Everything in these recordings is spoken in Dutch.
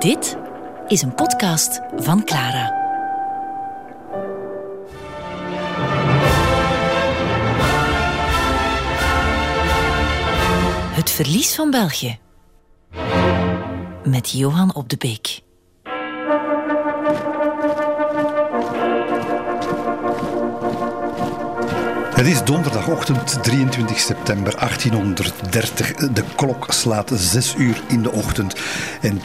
Dit is een podcast van Clara. Het verlies van België. Met Johan op de Beek. Het is donderdagochtend 23 september 1830. De klok slaat 6 uur in de ochtend. En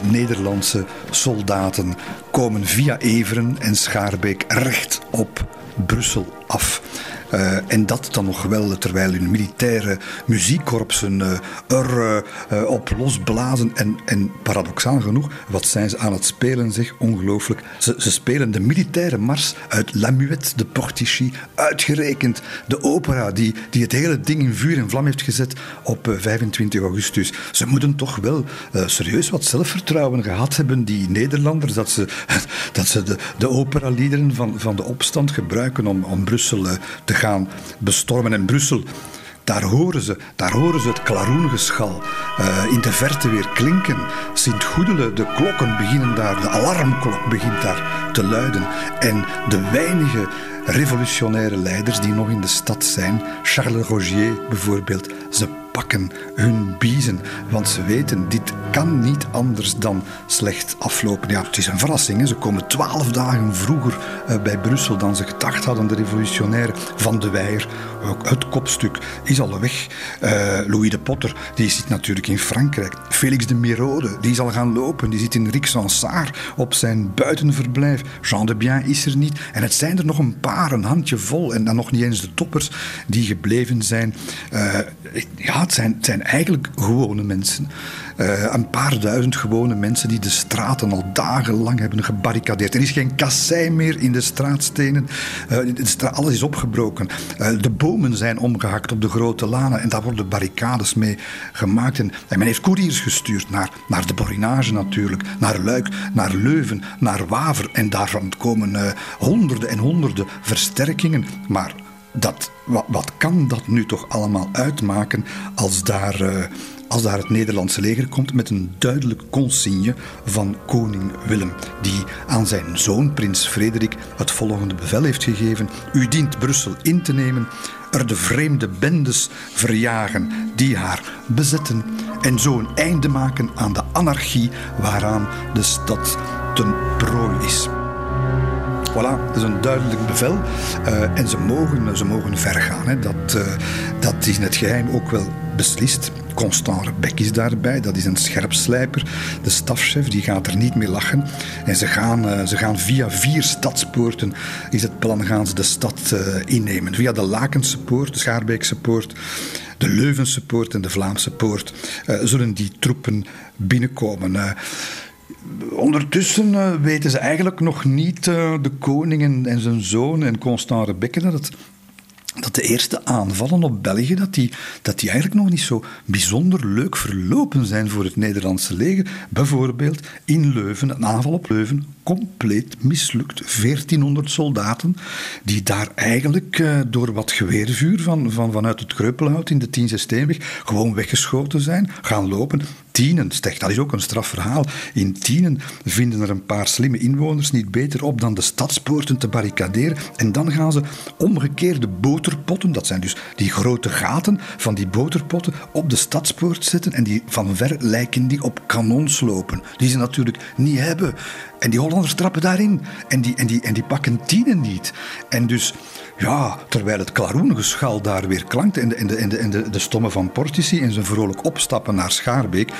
10.000 Nederlandse soldaten komen via Everen en Schaarbeek recht op Brussel af. Uh, en dat dan nog wel terwijl hun militaire muziekkorpsen uh, er uh, op losblazen. En, en paradoxaal genoeg, wat zijn ze aan het spelen, zeg, ongelooflijk. Ze, ze spelen de militaire mars uit La Muette de Portichy, uitgerekend de opera die, die het hele ding in vuur en vlam heeft gezet op 25 augustus. Ze moeten toch wel serieus wat zelfvertrouwen gehad hebben, die Nederlanders, dat ze, dat ze de, de operaliederen van, van de opstand gebruiken om, om Brussel te gaan bestormen. En Brussel, daar horen ze, daar horen ze het klaroengeschal uh, in de verte weer klinken. Sint-Goedele, de klokken beginnen daar, de alarmklok begint daar te luiden. En de weinige revolutionaire leiders die nog in de stad zijn, Charles Rogier bijvoorbeeld, ze pakken hun biezen. Want ze weten, dit kan niet anders dan slecht aflopen. Ja, het is een verrassing. Hè. Ze komen twaalf dagen vroeger uh, bij Brussel dan ze gedacht hadden, de revolutionairen van de Weijer. Het kopstuk is al weg. Uh, Louis de Potter, die zit natuurlijk in Frankrijk. Félix de Mirode, die is al gaan lopen. Die zit in Rixensart op zijn buitenverblijf. Jean de Bien is er niet. En het zijn er nog een paar, een handje vol. En dan nog niet eens de toppers die gebleven zijn. Uh, ja, zijn, het zijn eigenlijk gewone mensen. Uh, een paar duizend gewone mensen die de straten al dagenlang hebben gebarricadeerd. Er is geen kassei meer in de straatstenen. Uh, alles is opgebroken. Uh, de bomen zijn omgehakt op de grote lanen en daar worden barricades mee gemaakt. En, en men heeft koeriers gestuurd naar, naar de Borinage natuurlijk, naar Luik, naar Leuven, naar Waver. En daarvan komen honderden en honderden versterkingen. Maar dat, wat, kan dat nu toch allemaal uitmaken als daar, als daar het Nederlandse leger komt met een duidelijk consigne van koning Willem, die aan zijn zoon, prins Frederik, het volgende bevel heeft gegeven: U dient Brussel in te nemen, er de vreemde bendes verjagen die haar bezetten en zo een einde maken aan de anarchie waaraan de stad ten prooi is. Voilà, dat is een duidelijk bevel. Uh, en ze mogen, ze mogen ver gaan. Hè. Dat, uh, dat is in het geheim ook wel beslist. Constant Rebek is daarbij, dat is een scherpslijper. De stafchef die gaat er niet mee lachen. En ze gaan, uh, ze gaan via vier stadspoorten, is het plan, gaan ze de stad innemen. Via de Lakense poort, de Schaarbeekse poort, de Leuvense poort en de Vlaamse poort zullen die troepen binnenkomen. Ondertussen weten ze eigenlijk nog niet, de koning en, en, zijn zoon en Constant Rebecca, dat het dat de eerste aanvallen op België dat die, dat die eigenlijk nog niet zo bijzonder leuk verlopen zijn voor het Nederlandse leger. Bijvoorbeeld in Leuven, een aanval op Leuven, compleet mislukt. 1400 soldaten die daar eigenlijk uh, door wat geweervuur van, van, vanuit het Kreupelhout in de Tiense Steenweg gewoon weggeschoten zijn, gaan lopen. Tienen, stech, dat is ook een strafverhaal. In Tienen vinden er een paar slimme inwoners niet beter op dan de stadspoorten te barricaderen. En dan gaan ze omgekeerde boterpotten, dat zijn dus die grote gaten van die boterpotten, op de stadspoort zetten. En die van ver lijken die op kanonslopen, die ze natuurlijk niet hebben. En die Hollanders trappen daarin. En die, en die, en die pakken Tienen niet. En dus ja, terwijl het klaroengeschal daar weer klankt en de, en de, en de, en de, de stomme van Portici en zijn vrolijk opstappen naar Schaarbeek,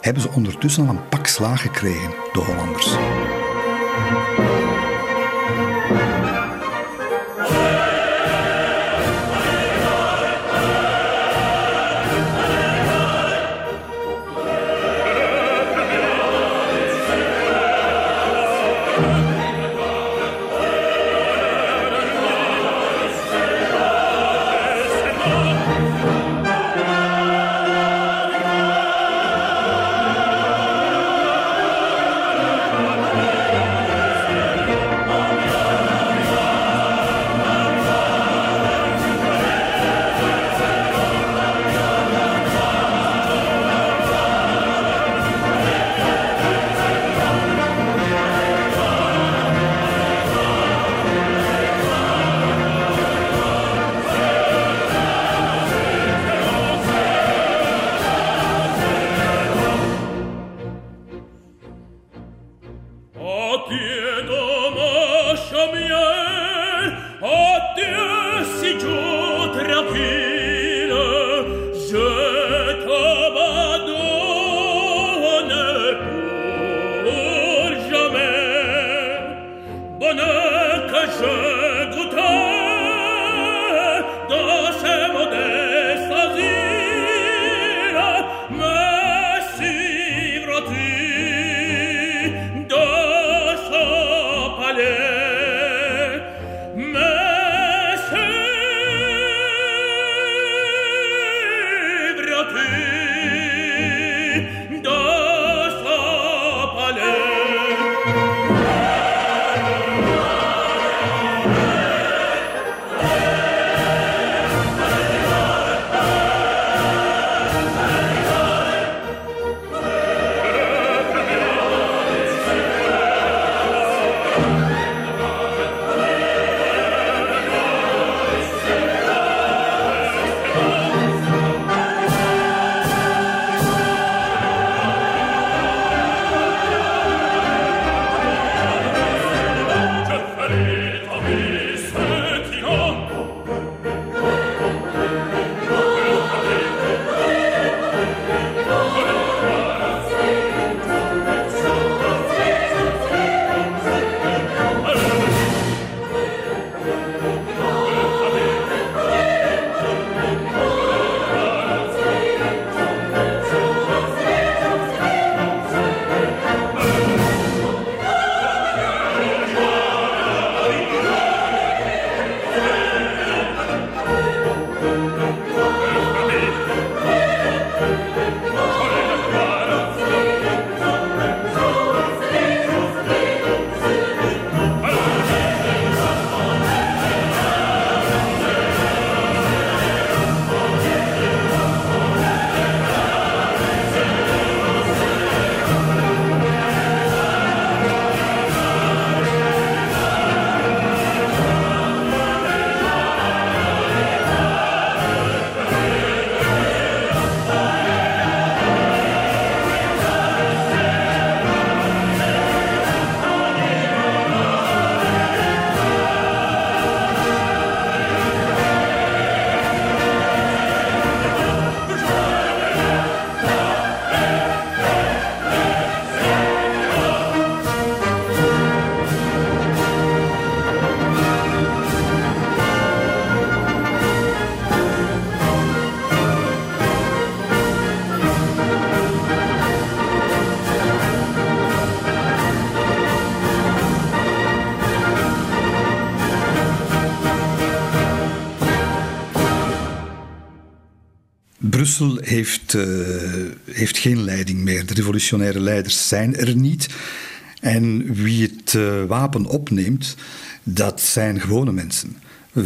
hebben ze ondertussen al een pak slaag gekregen, de Hollanders. Brussel heeft, uh, heeft geen leiding meer. De revolutionaire leiders zijn er niet. En wie het uh, wapen opneemt, dat zijn gewone mensen. 95%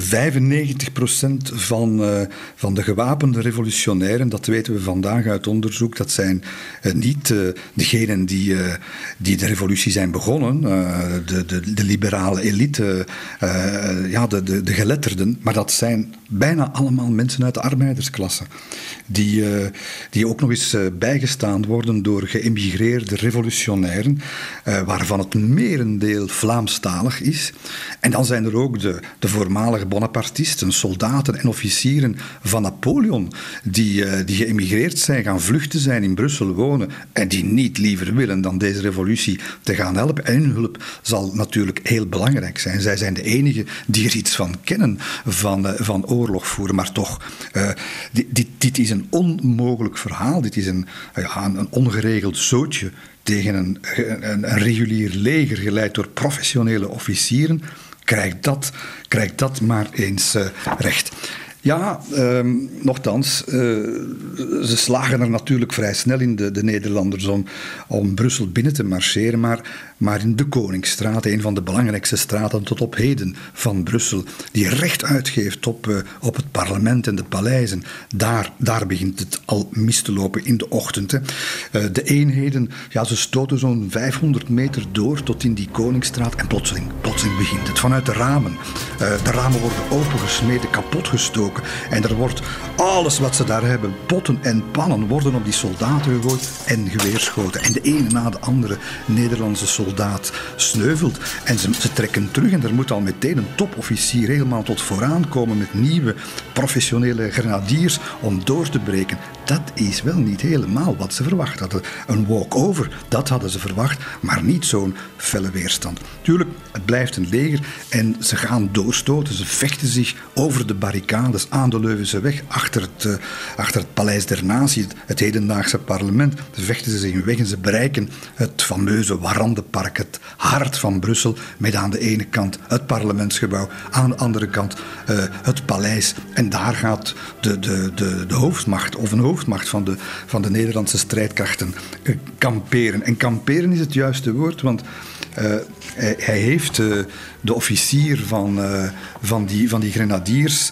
van, uh, van de gewapende revolutionairen, dat weten we vandaag uit onderzoek, dat zijn niet degenen die, die de revolutie zijn begonnen, de, de, de, liberale elite, ja, de, de, de geletterden, maar dat zijn bijna allemaal mensen uit de arbeidersklasse. Die, die ook nog eens bijgestaan worden door geëmigreerde revolutionairen, waarvan het merendeel Vlaamstalig is. En dan zijn er ook de, de voormalige Bonapartisten, soldaten en officieren van Napoleon, die, die geëmigreerd zijn, gaan vluchten zijn, in Brussel wonen en die niet liever willen dan deze revolutie te gaan helpen. En hun hulp zal natuurlijk heel belangrijk zijn. Zij zijn de enigen die er iets van kennen van, van oorlog voeren. Maar toch, dit, dit, is een onmogelijk verhaal. Dit is een, ja, een ongeregeld zootje tegen een, een, een regulier leger geleid door professionele officieren krijgt dat, krijgt dat maar eens uh, recht. Ja, um, nogthans, uh, ze slagen er natuurlijk vrij snel in, de, de Nederlanders, om, om Brussel binnen te marcheren. Maar maar in de Koningsstraat, een van de belangrijkste straten tot op heden van Brussel, die recht uitgeeft op, uh, op het parlement en de paleizen, daar, daar begint het al mis te lopen in de ochtend. Uh, de eenheden, ja, ze stoten zo'n 500 meter door tot in die Koningsstraat en plotseling, plotseling begint het. Vanuit de ramen. Uh, de ramen worden opengesmeden, kapotgestoken en er wordt alles wat ze daar hebben, potten en pannen, worden op die soldaten gegooid en geweerschoten. En de ene na de andere Nederlandse soldaten sneuvelt. En ze, ze, trekken terug en er moet al meteen een topofficier helemaal tot vooraan komen met nieuwe professionele grenadiers om door te breken. Dat is wel niet helemaal wat ze verwacht hadden. Een walk-over, dat hadden ze verwacht, maar niet zo'n felle weerstand. Tuurlijk, het blijft een leger en ze gaan doorstoten. Ze vechten zich over de barricades aan de Leuvense weg, achter het, uh, achter het Paleis der Natie, het, hedendaagse parlement. Ze vechten ze zich weg en ze bereiken het fameuze Het hart van Brussel, met aan de ene kant het parlementsgebouw, aan de andere kant uh, het paleis. En daar gaat de, de, de, de hoofdmacht, of een hoofdmacht van de, van de Nederlandse strijdkrachten, uh, kamperen. En kamperen is het juiste woord, want uh, hij, hij, heeft de officier van, van, die, van die grenadiers,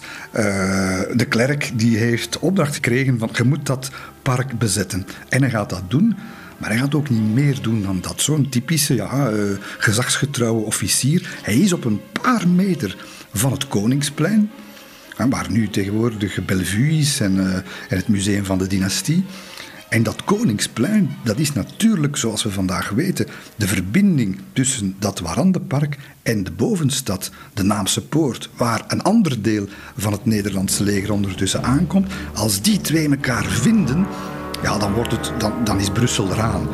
de klerk, die heeft opdracht gekregen van je moet dat park bezetten. En hij gaat dat doen maar hij gaat ook niet meer doen dan dat. Zo'n typische ja, uh, gezagsgetrouwe officier. Hij is op een paar meter van het Koningsplein, waar nu tegenwoordig Bellevue is en, uh, en het Museum van de Dynastie. En dat Koningsplein, dat is natuurlijk, zoals we vandaag weten, de verbinding tussen dat Warandenpark en de bovenstad, de Naamse Poort, waar een ander deel van het Nederlandse leger ondertussen aankomt. Als die twee elkaar vinden, ja, dan, wordt het, dan, dan is Brussel eraan.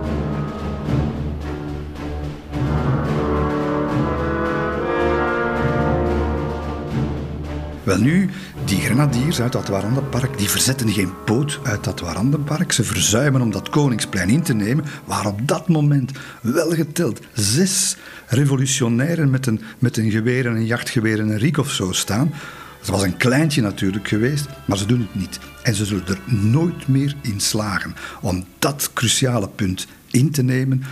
Wel nu, die grenadiers uit dat Warandenpark, die verzetten geen poot uit dat Warandenpark. Ze verzuimen om dat Koningsplein in te nemen, waar op dat moment wel geteld zes revolutionairen met een, met een geweer en een jachtgeweer en een riek of zo staan. Het was een kleintje natuurlijk geweest, maar ze doen het niet. En ze zullen er nooit meer in slagen om dat cruciale punt in te nemen.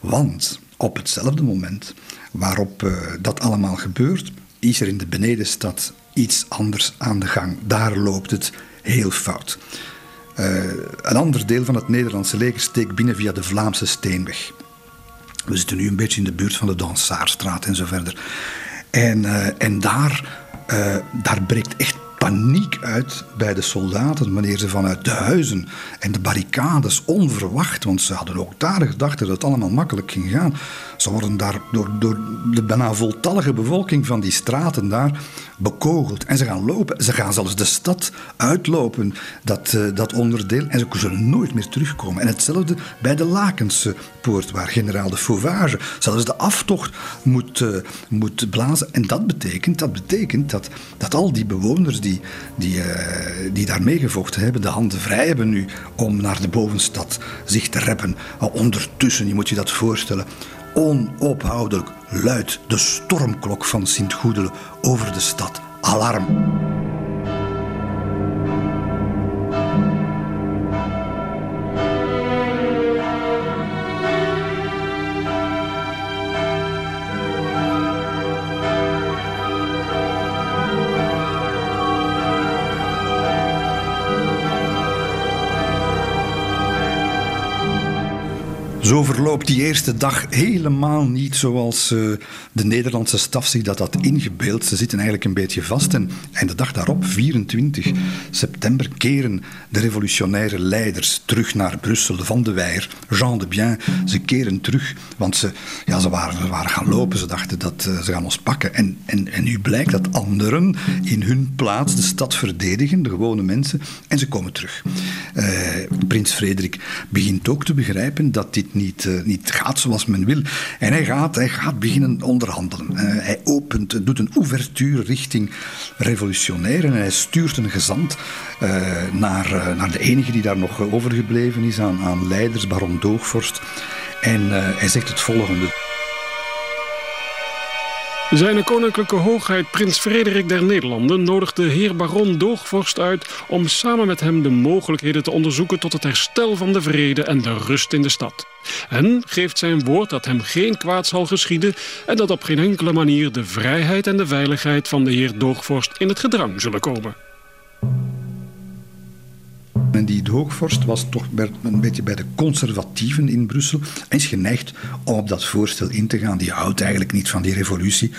Want op hetzelfde moment waarop uh, dat allemaal gebeurt, is er in de benedenstad iets anders aan de gang. Daar loopt het heel fout. Uh, een ander deel van het Nederlandse leger steekt binnen via de Vlaamse Steenweg. We zitten nu een beetje in de buurt van de Dansaarstraat en zo verder. En, uh, en daar uh, daar breekt echt paniek uit bij de soldaten wanneer ze vanuit de huizen en de barricades onverwacht, want ze hadden ook daar gedacht dat het allemaal makkelijk ging gaan. Ze worden daar door, door de bijna voltallige bevolking van die straten daar bekogeld. En ze gaan lopen. Ze gaan zelfs de stad uitlopen, dat, uh, dat onderdeel. En ze zullen nooit meer terugkomen. En hetzelfde bij de Lakense poort, waar generaal de Fauvage zelfs de aftocht moet, uh, moet blazen. En dat betekent, dat, betekent dat, dat al die bewoners die, die, uh, die daar meegevochten hebben, de handen vrij hebben nu om naar de bovenstad zich te reppen. ondertussen, je moet je dat voorstellen, onophoudelijk luidt de stormklok van Sint-Goedelen over de stad. Alarm! Zo verloopt die eerste dag helemaal niet zoals uh, de Nederlandse staf zich dat had ingebeeld. Ze zitten eigenlijk een beetje vast. En, en de dag daarop, 24 september, keren de revolutionaire leiders terug naar Brussel. Van de Weijer, Jean de Bien, ze keren terug. Want ze, ja, ze, waren, ze waren gaan lopen, ze dachten dat uh, ze gaan ons pakken. En, en, en nu blijkt dat anderen in hun plaats de stad verdedigen, de gewone mensen. En ze komen terug. Uh, Prins Frederik begint ook te begrijpen dat dit niet, uh, niet gaat zoals men wil. En hij gaat, hij gaat beginnen onderhandelen. Uh, hij opent, doet een ouverture richting revolutionair en hij stuurt een gezant uh, naar, naar de enige die daar nog overgebleven is aan, aan leiders, baron Doogvorst. En hij zegt het volgende. Zijn koninklijke hoogheid prins Frederik der Nederlanden nodigt de heer baron Doogvorst uit om samen met hem de mogelijkheden te onderzoeken tot het herstel van de vrede en de rust in de stad. En geeft zijn woord dat hem geen kwaad zal geschieden en dat op geen enkele manier de vrijheid en de veiligheid van de heer Doogvorst in het gedrang zullen komen. En die Hoogvorst was toch een beetje bij de conservatieven in Brussel en is geneigd om op dat voorstel in te gaan. Die houdt eigenlijk niet van die revolutie.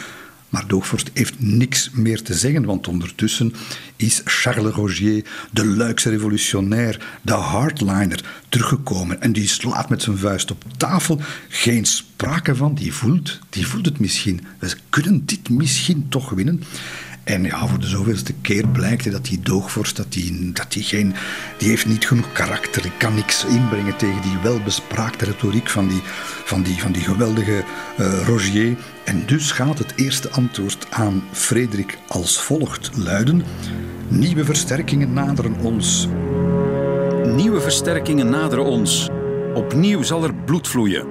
Maar Doogvorst heeft niks meer te zeggen, want ondertussen is Charles Rogier, de Luikse revolutionair, de hardliner, teruggekomen. En die slaat met zijn vuist op tafel. Geen sprake van, die voelt, die voelt het misschien. We kunnen dit misschien toch winnen. En ja, voor de zoveelste keer blijkt dat die doogvorst, dat die, dat die, geen, die heeft niet genoeg karakter. Ik kan niks inbrengen tegen die welbespraakte retoriek van die, van die, van die geweldige uh, Rogier. En dus gaat het eerste antwoord aan Frederik als volgt luiden. Nieuwe versterkingen naderen ons. Nieuwe versterkingen naderen ons. Opnieuw zal er bloed vloeien.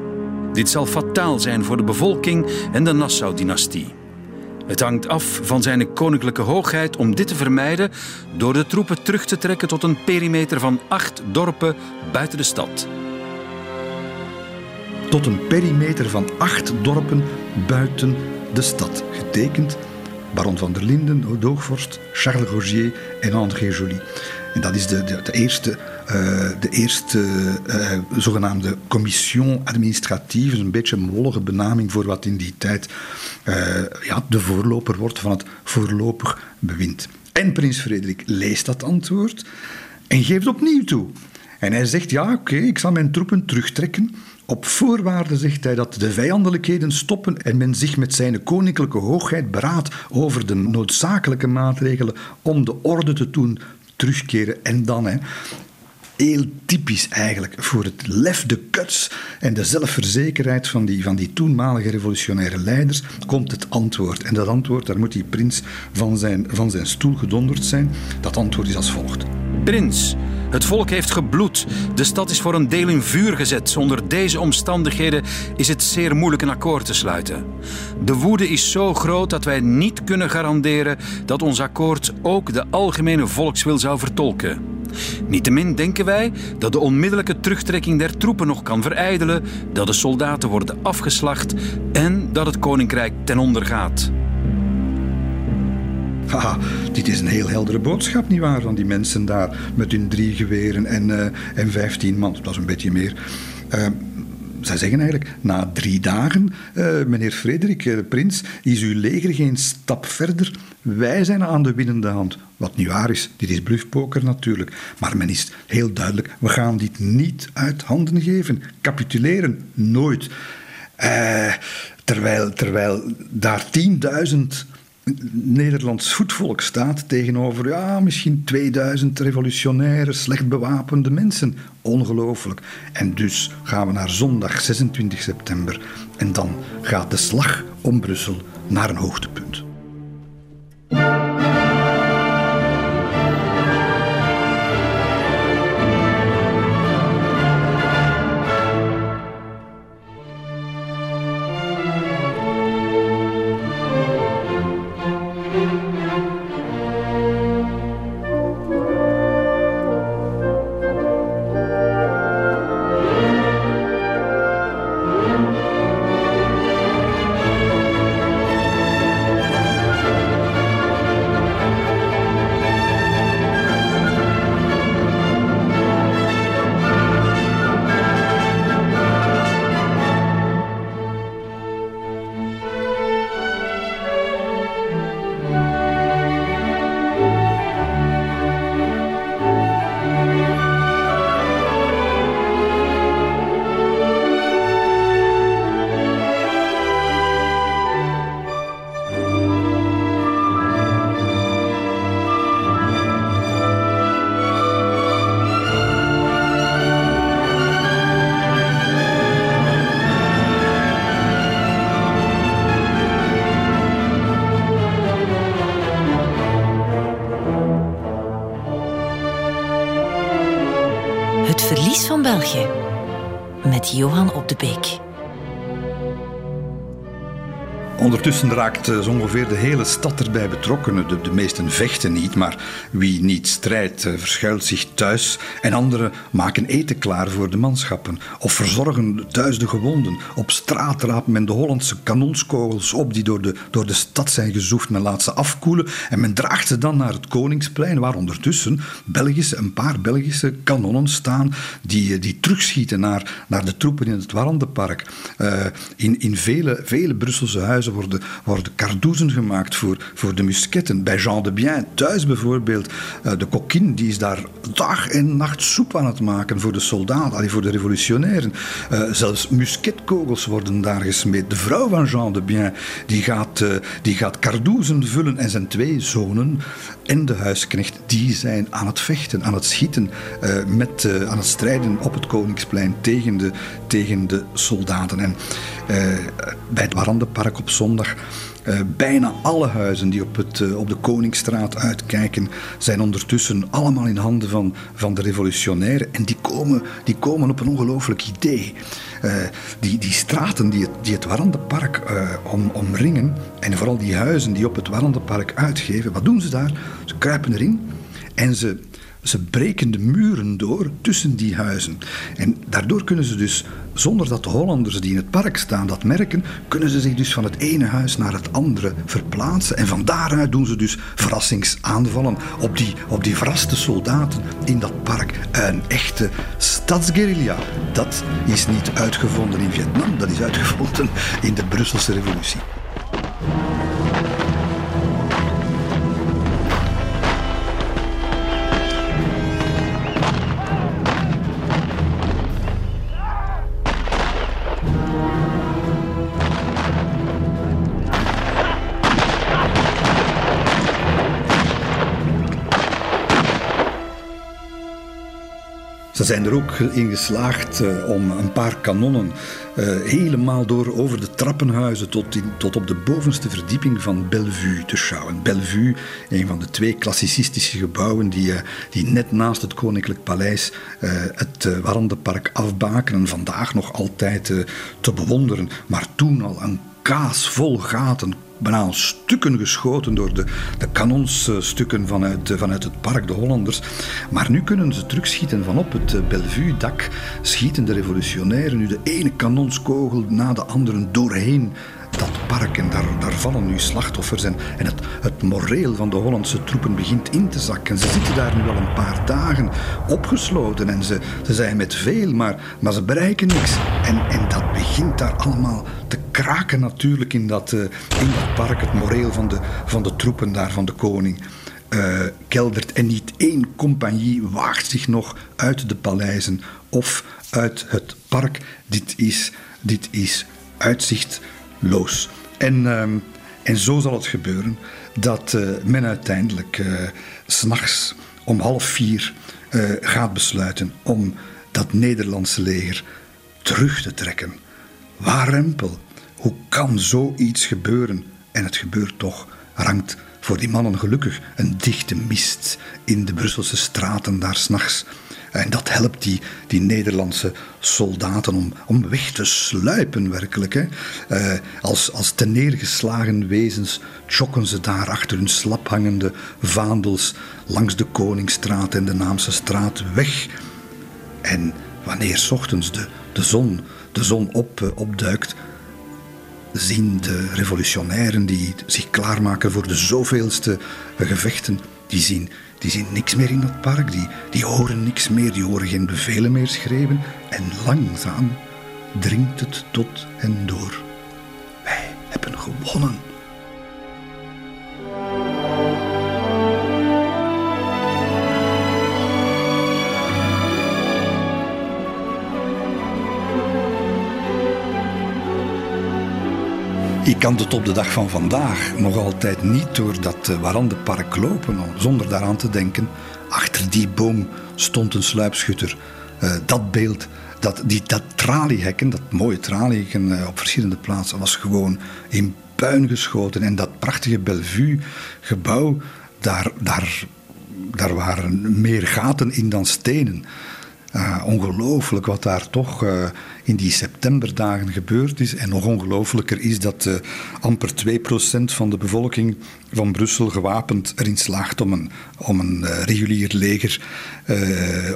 Dit zal fataal zijn voor de bevolking en de Nassau-dynastie. Het hangt af van zijn koninklijke hoogheid om dit te vermijden door de troepen terug te trekken tot een perimeter van acht dorpen buiten de stad. Tot een perimeter van acht dorpen buiten de stad. Getekend Baron van der Linden, Doogvorst, Charles Rogier en André Joly. En dat is de, de, eerste, de eerste uh, zogenaamde commission administratieve, een beetje een wollige benaming voor wat in die tijd ja, de voorloper wordt van het voorlopig bewind. En prins Frederik leest dat antwoord en geeft opnieuw toe. En hij zegt, ja oké, ik zal mijn troepen terugtrekken. Op voorwaarde zegt hij dat de vijandelijkheden stoppen en men zich met zijn koninklijke hoogheid beraadt over de noodzakelijke maatregelen om de orde te doen terugkeren. En dan, hè, heel typisch eigenlijk voor het lef, de kuts en de zelfverzekerheid van die, van die toenmalige revolutionaire leiders, komt het antwoord. En dat antwoord, daar moet die prins van zijn, van zijn stoel gedonderd zijn. Dat antwoord is als volgt. Prins, het volk heeft gebloed. De stad is voor een deel in vuur gezet. Onder deze omstandigheden is het zeer moeilijk een akkoord te sluiten. De woede is zo groot dat wij niet kunnen garanderen dat ons akkoord ook de algemene volkswil zou vertolken. Niettemin denken wij dat de onmiddellijke terugtrekking der troepen nog kan verijdelen, dat de soldaten worden afgeslacht en dat het koninkrijk ten onder gaat. Haha, dit is een heel heldere boodschap, nietwaar, van die mensen daar met hun drie geweren en, uh, en vijftien man. Dat was een beetje meer. Uh, zij zeggen eigenlijk, na drie dagen, uh, meneer Frederik, de prins, is uw leger geen stap verder. Wij zijn aan de winnende hand. Wat niet waar is, dit is bluffpoker natuurlijk. Maar men is heel duidelijk, we gaan dit niet uit handen geven. Capituleren, nooit. Uh, terwijl, terwijl daar 10.000 Nederlands voetvolk staat tegenover ja, misschien 2000 revolutionaire, slecht bewapende mensen. Ongelooflijk. En dus gaan we naar zondag 26 september en dan gaat de slag om Brussel naar een hoogtepunt. Ondertussen raakt eh, zo ongeveer de hele stad erbij betrokken. De, de meesten vechten niet, maar wie niet strijdt, eh, verschuilt zich En anderen maken eten klaar voor de manschappen. Of verzorgen thuis de gewonden. Op straat raapt men de Hollandse kanonskogels op die door de, door de stad zijn gezoefd. Men laat ze afkoelen en men draagt ze dan naar het Koningsplein, waar ondertussen Belgische, een paar Belgische kanonnen staan die, eh, die terugschieten naar, naar de troepen in het Warrandenpark. Uh, in, in vele, vele Brusselse huizen worden, worden kardoezen gemaakt voor, voor de musketten. Bij Jean de Bien thuis bijvoorbeeld, uh, de kokkin die is daar dag en nacht soep aan het maken voor de soldaten, voor de revolutionairen. Uh, zelfs musketkogels worden daar gesmeed. De vrouw van Jean de Bien die gaat, uh, die gaat kardoezen vullen en zijn twee zonen en de huisknecht die zijn aan het vechten, aan het schieten, met, aan het strijden op het Koningsplein tegen de, tegen de soldaten. En bij het Warandenpark op zondag. Uh, bijna alle huizen die op, het, uh, op de Koningsstraat uitkijken, zijn ondertussen allemaal in handen van, van de revolutionairen. En die komen, die komen op een ongelooflijk idee. Uh, die, die straten die het, die het Warandenpark om, omringen, en vooral die huizen die op het Warandenpark uitgeven, wat doen ze daar? Ze kruipen erin en ze ze breken de muren door tussen die huizen. En daardoor kunnen ze dus, zonder dat de Hollanders die in het park staan dat merken, kunnen ze zich dus van het ene huis naar het andere verplaatsen. En van daaruit doen ze dus verrassingsaanvallen op die, op die verraste soldaten in dat park. Een echte stadsguerilla. Dat is niet uitgevonden in Vietnam, dat is uitgevonden in de Brusselse revolutie. Ze zijn er ook in geslaagd uh, om een paar kanonnen uh, helemaal door over de trappenhuizen tot, in, tot op de bovenste verdieping van Bellevue te schouwen. Bellevue, een van de twee klassicistische gebouwen die, uh, die net naast het Koninklijk Paleis het Warandenpark afbakenen. Vandaag nog altijd te bewonderen, maar toen al een kaas vol gaten, bijna stukken geschoten door de, de kanonsstukken vanuit, vanuit het park, de Hollanders. Maar nu kunnen ze terugschieten van op het Bellevue-dak. Schieten de revolutionairen nu de ene kanonskogel na de andere doorheen dat park. En daar, daar vallen nu slachtoffers. En, en het, het moreel van de Hollandse troepen begint in te zakken. Ze zitten daar nu al een paar dagen opgesloten. En ze, ze zijn met veel, maar, maar ze bereiken niks. En, en dat begint daar allemaal te kraken natuurlijk in dat, uh, in dat park. Het moreel van de, van de troepen daar, van de koning. Keldert en niet één compagnie waagt zich nog uit de paleizen of uit het park. Dit is, dit is uitzicht los. En, uh, en zo zal het gebeuren dat uh, men uiteindelijk uh, s'nachts om half vier uh, gaat besluiten om dat Nederlandse leger terug te trekken. Waarempel, hoe kan zoiets gebeuren? En het gebeurt toch, rankt voor die mannen gelukkig een dichte mist in de Brusselse straten daar s'nachts. En dat helpt die, die Nederlandse soldaten om, om weg te sluipen, werkelijk. Hè. Uh, als, als neergeslagen wezens chokken ze daar achter hun slaphangende vaandels langs de Koningsstraat en de Naamse straat weg. En wanneer ochtends de, de zon, de zon op, uh, opduikt, zien de revolutionairen die zich klaarmaken voor de zoveelste gevechten, die zien die zien niks meer in dat park, die, die horen niks meer, die horen geen bevelen meer schreeuwen. En langzaam dringt het tot hen door. Wij hebben gewonnen. Ik kan het op de dag van vandaag nog altijd niet door dat Warandenpark lopen zonder daaraan te denken. Achter die boom stond een sluipschutter. Uh, dat beeld, dat, die, dat traliehekken, dat mooie traliehekken uh, op verschillende plaatsen, was gewoon in puin geschoten. En dat prachtige Bellevue-gebouw, daar, daar, daar waren meer gaten in dan stenen. Uh, ongelooflijk wat daar toch uh, in die septemberdagen gebeurd is. En nog ongelooflijker is dat uh, amper 2% van de bevolking van Brussel gewapend erin slaagt om een, om een regulier leger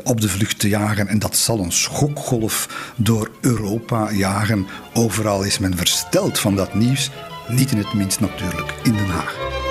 op de vlucht te jagen. En dat zal een schokgolf door Europa jagen. Overal is men versteld van dat nieuws. Niet in het minst natuurlijk in Den Haag.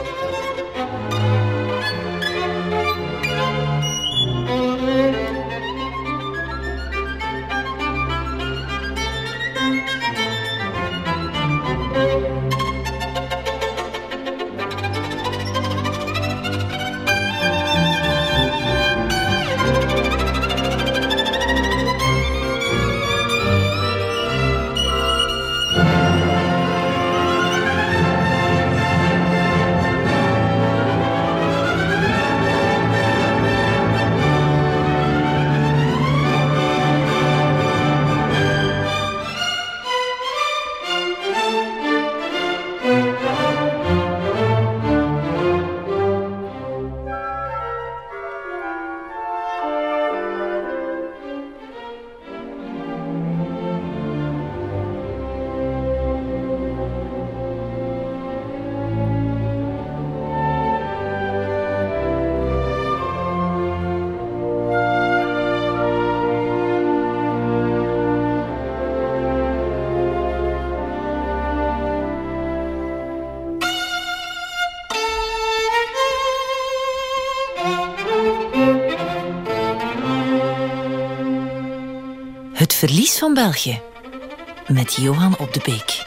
Van België met Johan op de Beek.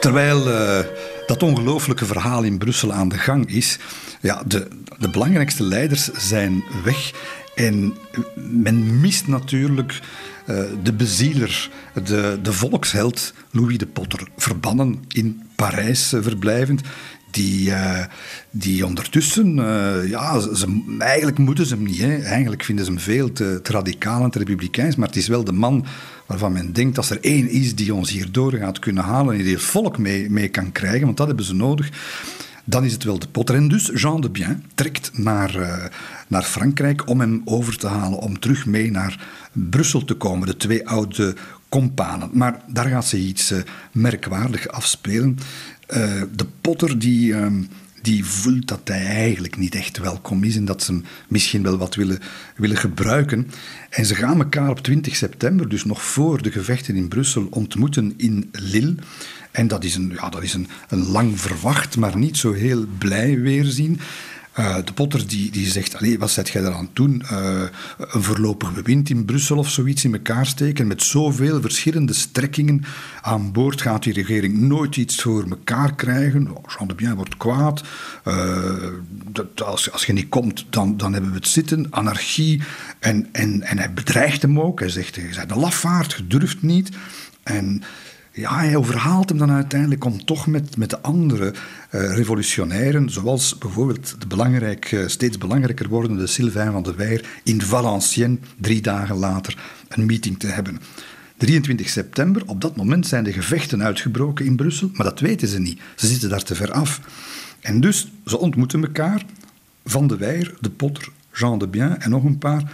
Terwijl uh, dat ongelooflijke verhaal in Brussel aan de gang is, ja, de, de belangrijkste leiders zijn weg. En men mist natuurlijk uh, de bezieler, de, de volksheld Louis de Potter, verbannen in Parijs uh, verblijvend die, uh, die ondertussen, uh, ja, ze, eigenlijk moeten ze hem niet. Hè. Eigenlijk vinden ze hem veel te, te, radicaal en te republikeins. Maar het is wel de man waarvan men denkt, als er één is die ons hierdoor gaat kunnen halen en die het volk mee, mee kan krijgen, want dat hebben ze nodig, dan is het wel de Potter. En dus Jean de Bien trekt naar, uh, naar Frankrijk om hem over te halen, om terug mee naar Brussel te komen. De twee oude companen. Maar daar gaat ze iets merkwaardig afspelen. Eh, de Potter die, ehm, die voelt dat hij eigenlijk niet echt welkom is en dat ze hem misschien wel wat willen, willen gebruiken. En ze gaan elkaar op 20 september, dus nog voor de gevechten in Brussel, ontmoeten in Lille. En dat is een, ja, dat is een, een lang verwacht, maar niet zo heel blij weerzien. Uh, de Potter die, die zegt, wat zet jij eraan doen? Uh, een voorlopig bewind in Brussel of zoiets in elkaar steken. Met zoveel verschillende strekkingen aan boord gaat die regering nooit iets voor elkaar krijgen. Jean de Bien wordt kwaad. Uh, dat, als, als je niet komt, dan, dan hebben we het zitten. Anarchie. En, en, en hij bedreigt hem ook. Hij zegt, je bent lafaard, je durft niet. En ja, hij overhaalt hem dan uiteindelijk om toch met, met de andere uh, revolutionairen, zoals bijvoorbeeld de belangrijk, uh, steeds belangrijker wordende Sylvain van de Weyer, in Valenciennes drie dagen later een meeting te hebben. 23 september, op dat moment zijn de gevechten uitgebroken in Brussel, maar dat weten ze niet. Ze zitten daar te ver af. En dus, ze ontmoeten elkaar, Van de Weyer, de Potter, Jean de Bien en nog een paar.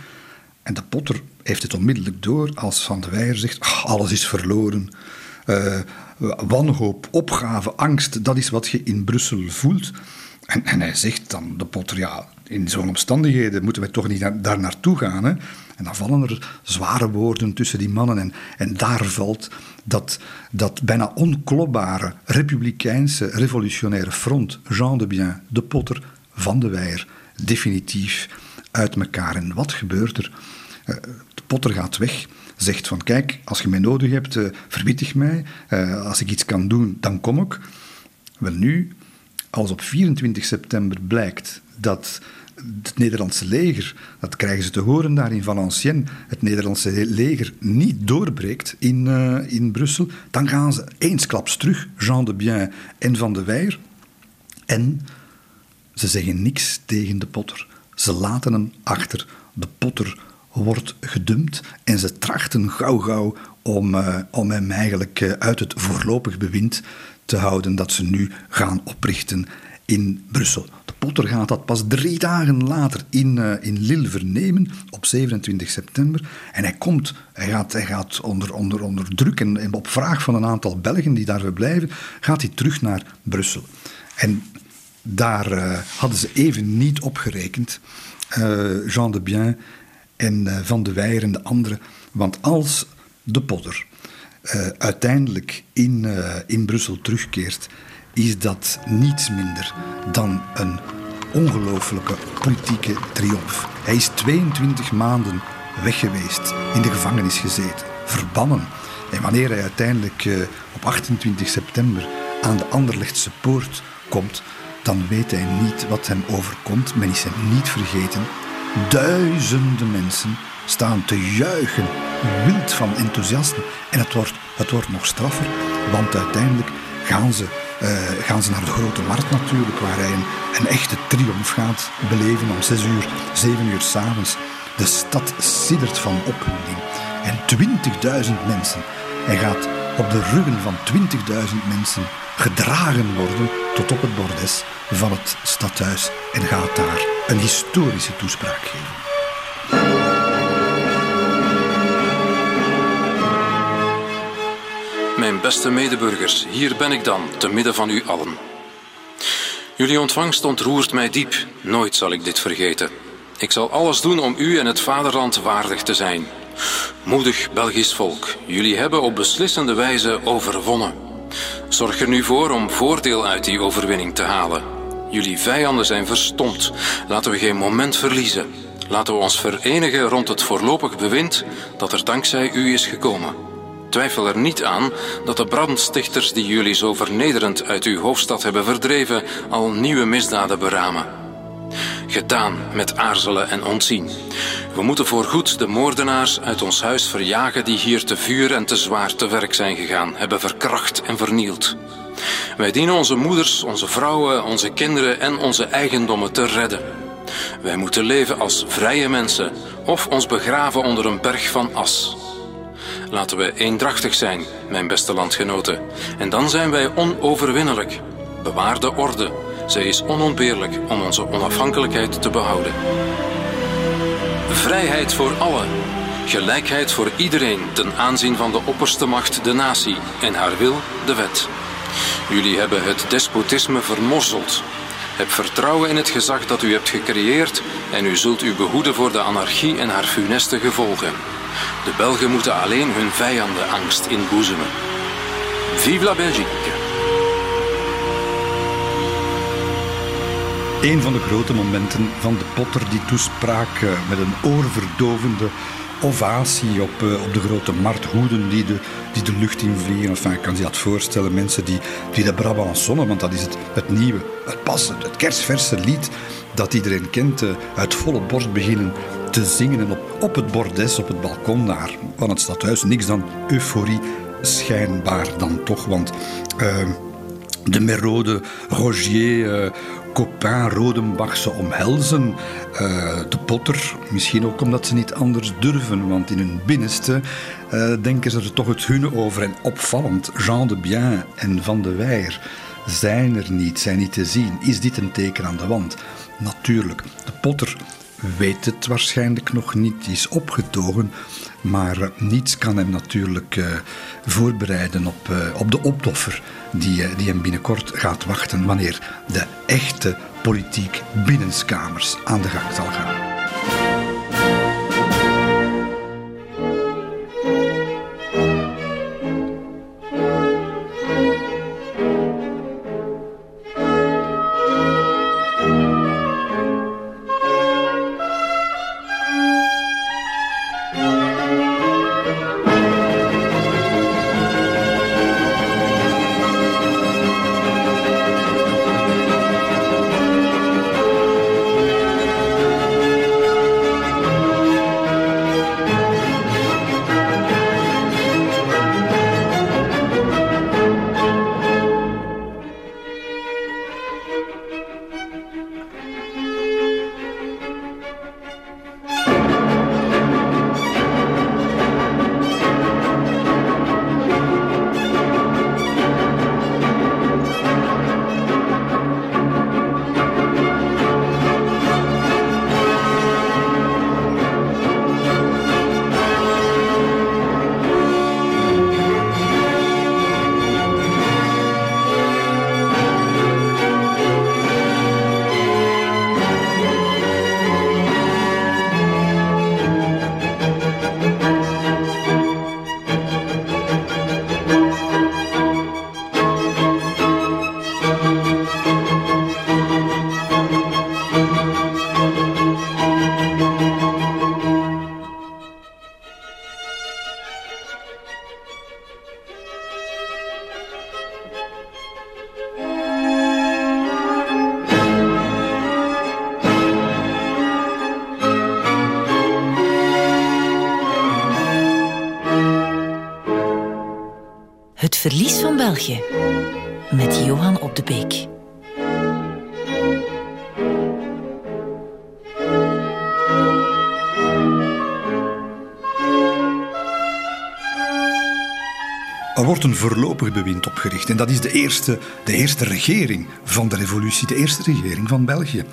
En de Potter heeft het onmiddellijk door als Van de Weyer zegt, alles is verloren. Uh, wanhoop, opgave, angst, dat is wat je in Brussel voelt. En, en hij zegt dan, de Potter, in zo'n omstandigheden moeten we toch niet daar naartoe gaan. Hè? En dan vallen er zware woorden tussen die mannen. En, en daar valt dat, dat bijna onklopbare republikeinse revolutionaire front, Jean de Bien, de Potter, Van de Weijer, definitief uit elkaar. En wat gebeurt er? Uh, de Potter gaat weg zegt van kijk, als je mij nodig hebt, uh, verwittig mij. Uh, als ik iets kan doen, dan kom ik. Wel nu, als op 24 september blijkt dat het Nederlandse leger, dat krijgen ze te horen daar in Valenciennes, het Nederlandse leger niet doorbreekt in, uh, in Brussel, dan gaan ze eensklaps terug, Jean de Bien en Van de Weyer. En ze zeggen niks tegen de potter. Ze laten hem achter. De potter wordt gedumpt en ze trachten gauw gauw om, uh, om hem eigenlijk uh, uit het voorlopig bewind te houden dat ze nu gaan oprichten in Brussel. De Potter gaat dat pas drie dagen later in, uh, in Lille vernemen, op 27 september. En hij komt, hij gaat, hij gaat onder, onder, onder druk en, op vraag van een aantal Belgen die daar verblijven, gaat hij terug naar Brussel. En daar hadden ze even niet op gerekend, Jean de Bien en Van de Weijer en de anderen. Want als de Potter uiteindelijk in, in Brussel terugkeert is dat niets minder dan een ongelooflijke politieke triomf. Hij is 22 maanden weg geweest, in de gevangenis gezeten, verbannen. En wanneer hij uiteindelijk eh, op 28 september aan de Anderlechtse poort komt, dan weet hij niet wat hem overkomt. Men is hem niet vergeten. Duizenden mensen staan te juichen, wild van enthousiasme. En het wordt, het wordt nog straffer, want uiteindelijk gaan ze uh, gaan ze naar de Grote Markt natuurlijk, waar hij een, een echte triomf gaat beleven om 6 uur, 7 uur s'avonds. De stad siddert van opwinding. En 20.000 mensen. Hij gaat op de ruggen van 20.000 mensen gedragen worden tot op het bordes van het stadhuis en gaat daar een historische toespraak geven. Mijn beste medeburgers, hier ben ik dan, te midden van u allen. Jullie ontvangst ontroert mij diep, nooit zal ik dit vergeten. Ik zal alles doen om u en het vaderland waardig te zijn. Moedig Belgisch volk, jullie hebben op beslissende wijze overwonnen. Zorg er nu voor om voordeel uit die overwinning te halen. Jullie vijanden zijn verstomd. Laten we geen moment verliezen. Laten we ons verenigen rond het voorlopig bewind dat er dankzij u is gekomen twijfel er niet aan dat de brandstichters die jullie zo vernederend uit uw hoofdstad hebben verdreven al nieuwe misdaden beramen. Gedaan met aarzelen en ontzien. We moeten voorgoed de moordenaars uit ons huis verjagen die hier te vuur en te zwaar te werk zijn gegaan, hebben verkracht en vernield. Wij dienen onze moeders, onze vrouwen, onze kinderen en onze eigendommen te redden. Wij moeten leven als vrije mensen of ons begraven onder een berg van as. Laten we eendrachtig zijn, mijn beste landgenoten. En dan zijn wij onoverwinnelijk. Bewaar de orde. Zij is onontbeerlijk om onze onafhankelijkheid te behouden. Vrijheid voor allen. Gelijkheid voor iedereen ten aanzien van de opperste macht, de natie, en haar wil, de wet. Jullie hebben het despotisme vermorzeld. Heb vertrouwen in het gezag dat u hebt gecreëerd en u zult u behoeden voor de anarchie en haar funeste gevolgen. De Belgen moeten alleen hun vijanden angst inboezemen. Vive la Belgique! Een van de grote momenten van de Potter, die toespraak met een oorverdovende ovatie op, uh, op de grote markt. Hoeden die de, die de lucht invliegen. Enfin, ik kan zich dat voorstellen. Mensen die, die de Brabançonne, want dat is het, het nieuwe, het pas, het kerstverse lied dat iedereen kent, uh, uit volle borst beginnen te zingen. En op, op het bordes, op het balkon daar van het stadhuis, niks dan euforie schijnbaar dan toch. Want uh, de Merode, Rogier, Copin, Rodenbach ze omhelzen. Uh, de Potter, misschien ook omdat ze niet anders durven, want in hun binnenste uh, denken ze er toch het hunne over. En opvallend, Jean de Bien en Van de Weijer zijn er niet, zijn niet te zien. Is dit een teken aan de wand? Natuurlijk, de Potter weet het waarschijnlijk nog niet, die is opgetogen, maar eh, niets kan hem natuurlijk uh, voorbereiden op, uh, op de optoffer die, uh, die hem binnenkort gaat wachten wanneer de echte politiek binnenskamers aan de gang zal gaan. Met Johan op de Beek. Er wordt een voorlopig bewind opgericht. En dat is de eerste, de eerste regering van de revolutie, de eerste regering van België.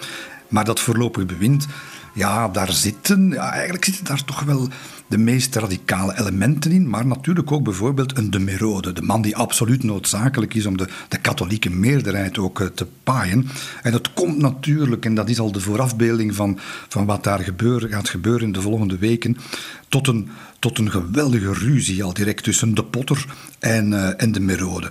Maar dat voorlopig bewind, ja, daar zitten, ja, eigenlijk zitten daar toch wel de meest radicale elementen in, maar natuurlijk ook bijvoorbeeld een de Merode, de man die absoluut noodzakelijk is om de, de katholieke meerderheid ook eh, te paaien. En dat komt natuurlijk, en dat is al de voorafbeelding van, van wat daar gebeuren, gaat gebeuren in de volgende weken, tot een, tot een geweldige ruzie al direct tussen de Potter en, uh, en de Merode.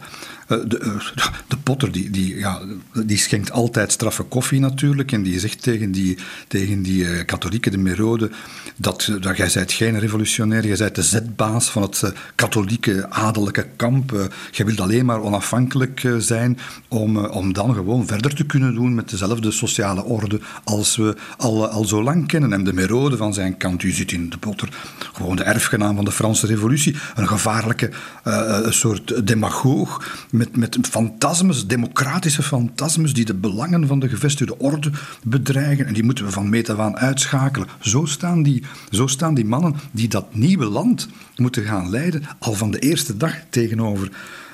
Uh, de, uh, de, Potter die, die, ja, die schenkt altijd straffe koffie natuurlijk en die zegt tegen die, tegen die katholieke, de Merode, dat, dat jij zijt geen revolutionair, jij bent de zetbaas van het uh, katholieke adellijke kamp. Uh, je wilt alleen maar onafhankelijk uh, zijn om, om dan gewoon verder te kunnen doen met dezelfde sociale orde als we al, al zo lang kennen. En de Merode van zijn kant, u zit in de Potter, gewoon de erfgenaam van de Franse revolutie, een gevaarlijke een soort demagoog met, met fantasmes, democratische fantasmes die de belangen van de gevestigde orde bedreigen en die moeten we van meet af uitschakelen. Zo staan die, zo staan die mannen die dat nieuwe land moeten gaan leiden, al van de eerste dag tegenover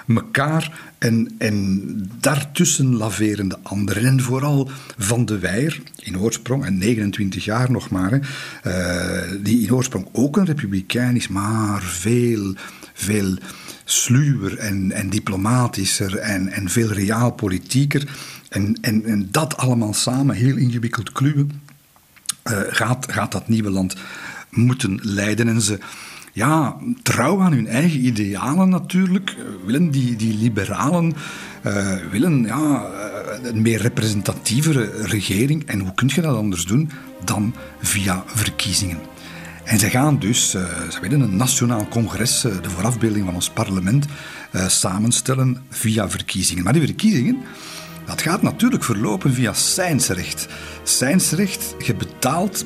elkaar en, en daartussen laveren de anderen. En vooral Van de Weijer, in oorsprong, en 29 jaar nog maar, uh, die in oorsprong ook een republikein is, maar veel, veel sluwer en, en diplomatischer en, en veel realpolitieker. En, en, en dat allemaal samen, heel ingewikkeld kluwen, uh, gaat, gaat dat nieuwe land moeten leiden. En ze ja, trouw aan hun eigen idealen natuurlijk, willen die, die liberalen uh, willen ja, een meer representatievere regering. En hoe kun je dat anders doen dan via verkiezingen? En ze gaan dus, uh, ze willen een nationaal congres, uh, de voorafbeelding van ons parlement, samenstellen via verkiezingen. Maar die verkiezingen, dat gaat natuurlijk verlopen via seinsrecht. Seinsrecht, je betaalt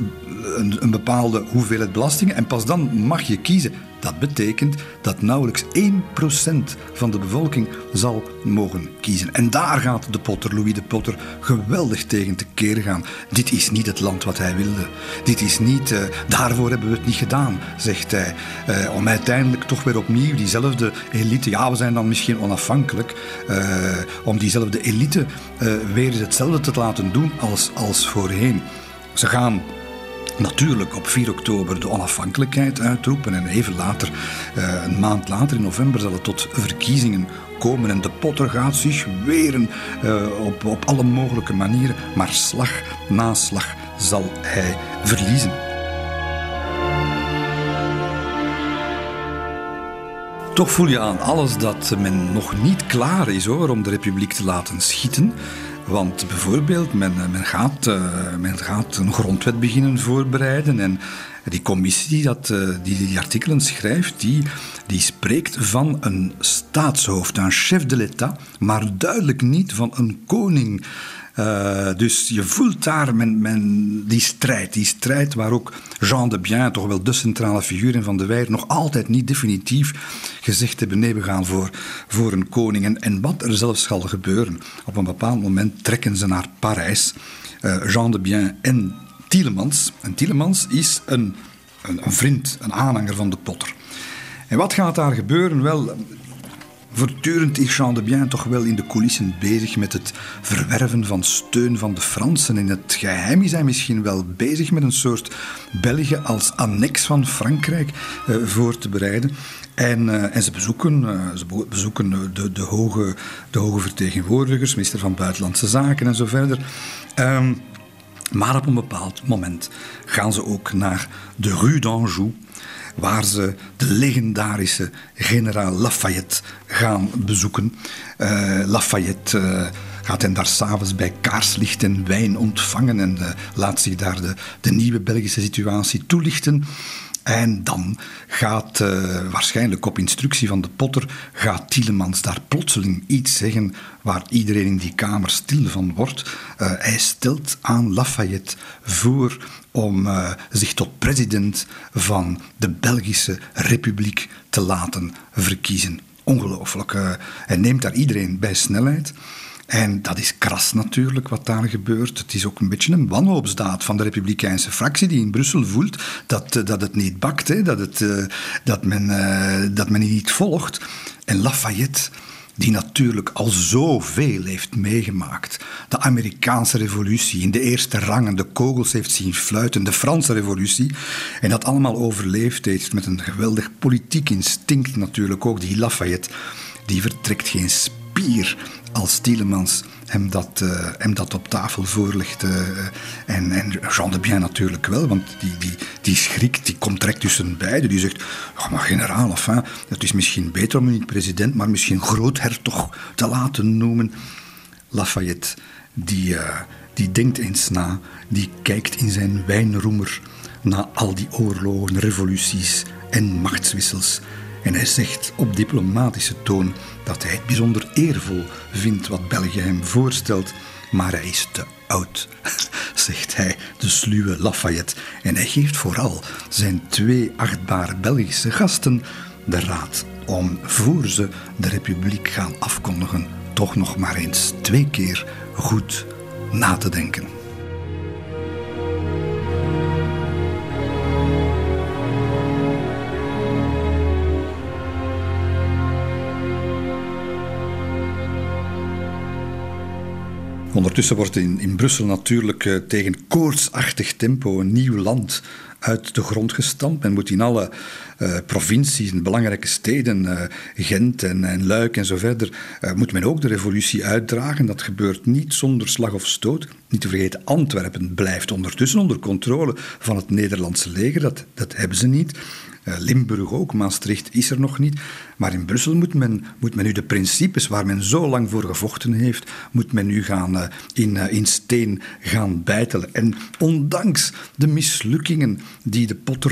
een, een bepaalde hoeveelheid belastingen en pas dan mag je kiezen. Dat betekent dat nauwelijks 1% van de bevolking zal mogen kiezen. En daar gaat de Potter, Louis de Potter, geweldig tegen te keren gaan. Dit is niet het land wat hij wilde. Dit is niet, uh, daarvoor hebben we het niet gedaan, zegt hij. Uh, om uiteindelijk toch weer opnieuw diezelfde elite, ja, we zijn dan misschien onafhankelijk, uh, om diezelfde elite weer hetzelfde te laten doen als, als voorheen. Ze gaan natuurlijk op 4 oktober de onafhankelijkheid uitroepen. En even later, eh, een maand later in november, zal het tot verkiezingen komen. En de Potter gaat zich weren uh, op, op alle mogelijke manieren. Maar slag na slag zal hij verliezen. Toch voel je aan alles dat men nog niet klaar is hoor, om de republiek te laten schieten. Want bijvoorbeeld, men, eh, men, gaat, uh, men gaat een grondwet beginnen voorbereiden. En die commissie dat, uh, die die artikelen schrijft, die, die spreekt van een staatshoofd, een chef de l'État, maar duidelijk niet van een koning. Uh, dus je voelt daar men, die strijd. Die strijd waar ook Jean de Bien, toch wel de centrale figuur in Van de Weijer, nog altijd niet definitief gezegd hebben: nee, we gaan voor, voor een koning. En, en wat er zelfs zal gebeuren. Op een bepaald moment trekken ze naar Parijs. Uh, Jean de Bien en Tielemans. En Tielemans is een, een, een vriend, een aanhanger van de Potter. En wat gaat daar gebeuren? Wel, Voortdurend is Jean de Bien toch wel in de coulissen bezig met het verwerven van steun van de Fransen. In het geheim is hij misschien wel bezig met een soort België als annex van Frankrijk uh, voor te bereiden. En, uh, en ze bezoeken, uh, ze bezoeken de, de, hoge, de hoge vertegenwoordigers, minister van Buitenlandse Zaken en zo verder. Um, maar op een bepaald moment gaan ze ook naar de Rue d'Anjou waar ze de legendarische generaal Lafayette gaan bezoeken. Uh, Lafayette uh, gaat hen daar s'avonds bij kaarslicht en wijn ontvangen en uh, laat zich daar de, de nieuwe Belgische situatie toelichten. En dan gaat waarschijnlijk op instructie van de Potter gaat Tielemans daar plotseling iets zeggen waar iedereen in die kamer stil van wordt. Hij stelt aan Lafayette voor om uh, zich tot president van de Belgische Republiek te laten verkiezen. ongelooflijk. Uh, hij neemt daar iedereen bij snelheid. En dat is kras natuurlijk wat daar gebeurt. Het is ook een beetje een wanhoopsdaad van de Republikeinse fractie die in Brussel voelt dat, dat het niet bakt, dat, het, dat, men, dat men niet volgt. En Lafayette die natuurlijk al zoveel heeft meegemaakt. De Amerikaanse revolutie in de eerste rangen, de kogels heeft zien fluiten, de Franse revolutie. En dat allemaal overleefd heeft met een geweldig politiek instinct natuurlijk ook. Die Lafayette, die vertrekt geen spier als Tielemans hem dat, uh, hem dat op tafel voorlegt. Uh, en, en Jean de Bien natuurlijk wel, want die, die, die schrikt, die komt direct tussen beiden. Die zegt, oh, maar generaal, enfin, het is misschien beter om u niet president, maar misschien groothertog te laten noemen. Lafayette, die, uh, die denkt eens na, die kijkt in zijn wijnroemer na al die oorlogen, revoluties en machtswissels. En hij zegt op diplomatische toon dat hij het bijzonder eervol vindt wat België hem voorstelt, maar hij is te oud, zegt hij, de sluwe Lafayette. En hij geeft vooral zijn twee achtbare Belgische gasten de raad om, voor ze de republiek gaan afkondigen, toch nog maar eens twee keer goed na te denken. Ondertussen wordt in, in Brussel natuurlijk uh, tegen koortsachtig tempo een nieuw land uit de grond gestampt. Men moet in alle uh, provincies en belangrijke steden, uh, Gent en, en, Luik en zo verder, moet men ook de revolutie uitdragen. Dat gebeurt niet zonder slag of stoot. Niet te vergeten, Antwerpen blijft ondertussen onder controle van het Nederlandse leger. Dat, dat hebben ze niet. Eh, Limburg ook, Maastricht is er nog niet. Maar in Brussel moet men, moet men nu de principes waar men zo lang voor gevochten heeft, moet men nu gaan uh, in, uh, in steen gaan bijtelen. En ondanks de mislukkingen die de Potter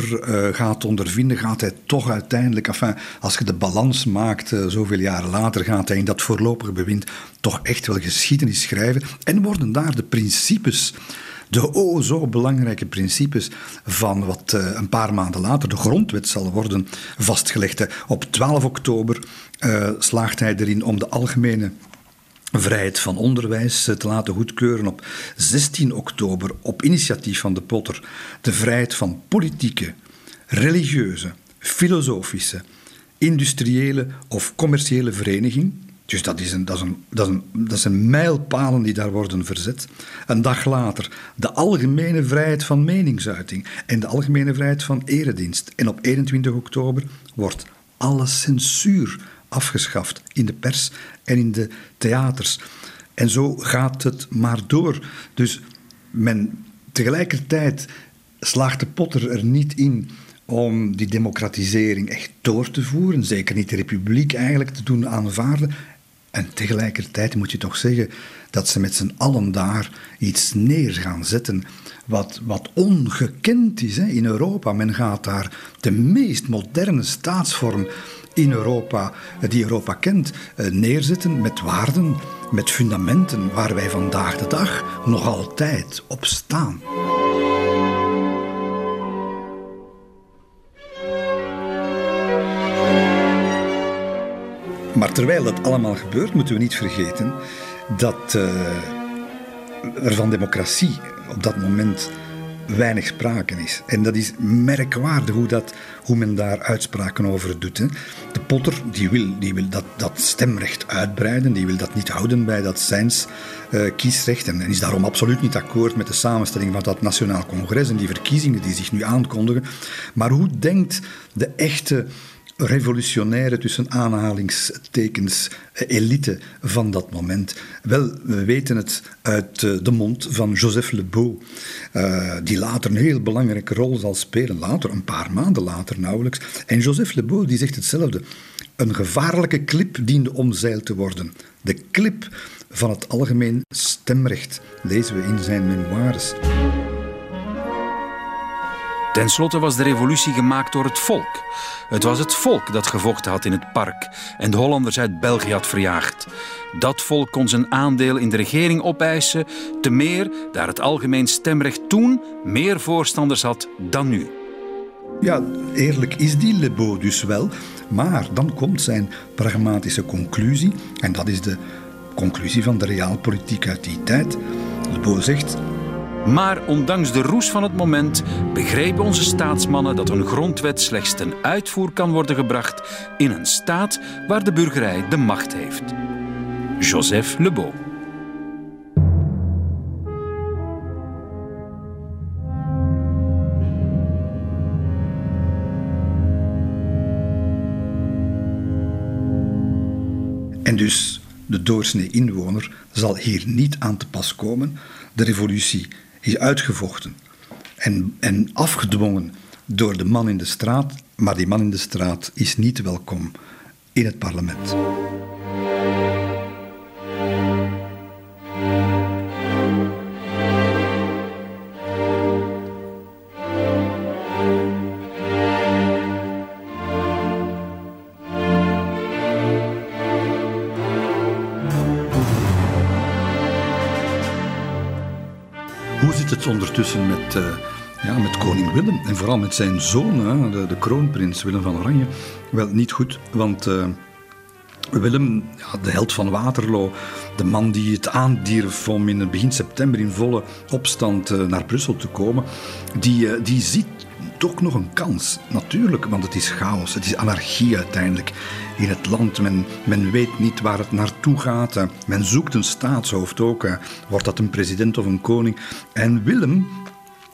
gaat ondervinden, gaat hij toch uiteindelijk, enfin, als je de balans maakt, zoveel jaren later, gaat hij in dat voorlopige bewind toch echt wel geschiedenis schrijven. En worden daar de principes de o zo belangrijke principes van wat uh, een paar maanden later de grondwet zal worden vastgelegd. Op 12 oktober uh, slaagt hij erin om de algemene vrijheid van onderwijs eh, te laten goedkeuren op 16 oktober op initiatief van de Potter de vrijheid van politieke, religieuze, filosofische, industriële of commerciële vereniging dus dat is, een, dat, is een, dat, is een, zijn mijlpalen die daar worden verzet. Een dag later de algemene vrijheid van meningsuiting en de algemene vrijheid van eredienst. En op 21 oktober wordt alle censuur afgeschaft in de pers en in de theaters. En zo gaat het maar door. Dus men, tegelijkertijd slaagt de Potter er niet in om die democratisering echt door te voeren, zeker niet de republiek eigenlijk te doen aanvaarden. En tegelijkertijd moet je toch zeggen dat ze met z'n allen daar iets neer gaan zetten wat, wat ongekend is hè, in Europa. Men gaat daar de meest moderne staatsvorm in Europa, die Europa kent, eh, neerzetten met waarden, met fundamenten waar wij vandaag de dag nog altijd op staan. Maar terwijl dat allemaal gebeurt, moeten we niet vergeten dat uh, er van democratie op dat moment weinig sprake is. En dat is merkwaardig hoe, dat, hoe men daar uitspraken over doet. De Potter die wil, die wil dat, dat stemrecht uitbreiden, die wil dat niet houden bij dat zijns uh, kiesrecht en, is daarom absoluut niet akkoord met de samenstelling van dat Nationaal Congres en die verkiezingen die zich nu aankondigen. Maar hoe denkt de echte revolutionaire, tussen aanhalingstekens, elite van dat moment? Wel, we weten het uit eh, de mond van Joseph Le Beau, uh, die later een heel belangrijke rol zal spelen, later, een paar maanden later nauwelijks. En Joseph Le Beau die zegt hetzelfde. Een gevaarlijke klip diende omzeild te worden. De klip van het algemeen stemrecht, lezen we in zijn memoires. Ten slotte was de revolutie gemaakt door het volk. Het was het volk dat gevochten had in het park en de Hollanders uit België had verjaagd. Dat volk kon zijn aandeel in de regering opeisen, te meer daar het algemeen stemrecht toen meer voorstanders had dan nu. Ja, eerlijk is die Lebo dus wel. Maar dan komt zijn pragmatische conclusie. En dat is de conclusie van de realpolitiek uit die tijd. Lebo zegt. Maar ondanks de roes van het moment begrepen onze staatsmannen dat een grondwet slechts ten uitvoer kan worden gebracht in een staat waar de burgerij de macht heeft. Joseph Lebeau. En dus de doorsnee inwoner zal hier niet aan te pas komen. De revolutie is uitgevochten en, en afgedwongen door de man in de straat, maar die man in de straat is niet welkom in het parlement. Ondertussen met, uh, ja, met koning Willem en vooral met zijn zoon, de, de, kroonprins Willem van Oranje? Wel, niet goed, want uh, Willem, de held van Waterloo, de man die het aandierf om in begin september in volle opstand uh, naar Brussel te komen, die, die ziet toch nog een kans. Natuurlijk, want het is chaos, het is anarchie uiteindelijk in het land. Men, men weet niet waar het naartoe gaat. Men zoekt een staatshoofd ook. Wordt dat een president of een koning? En Willem,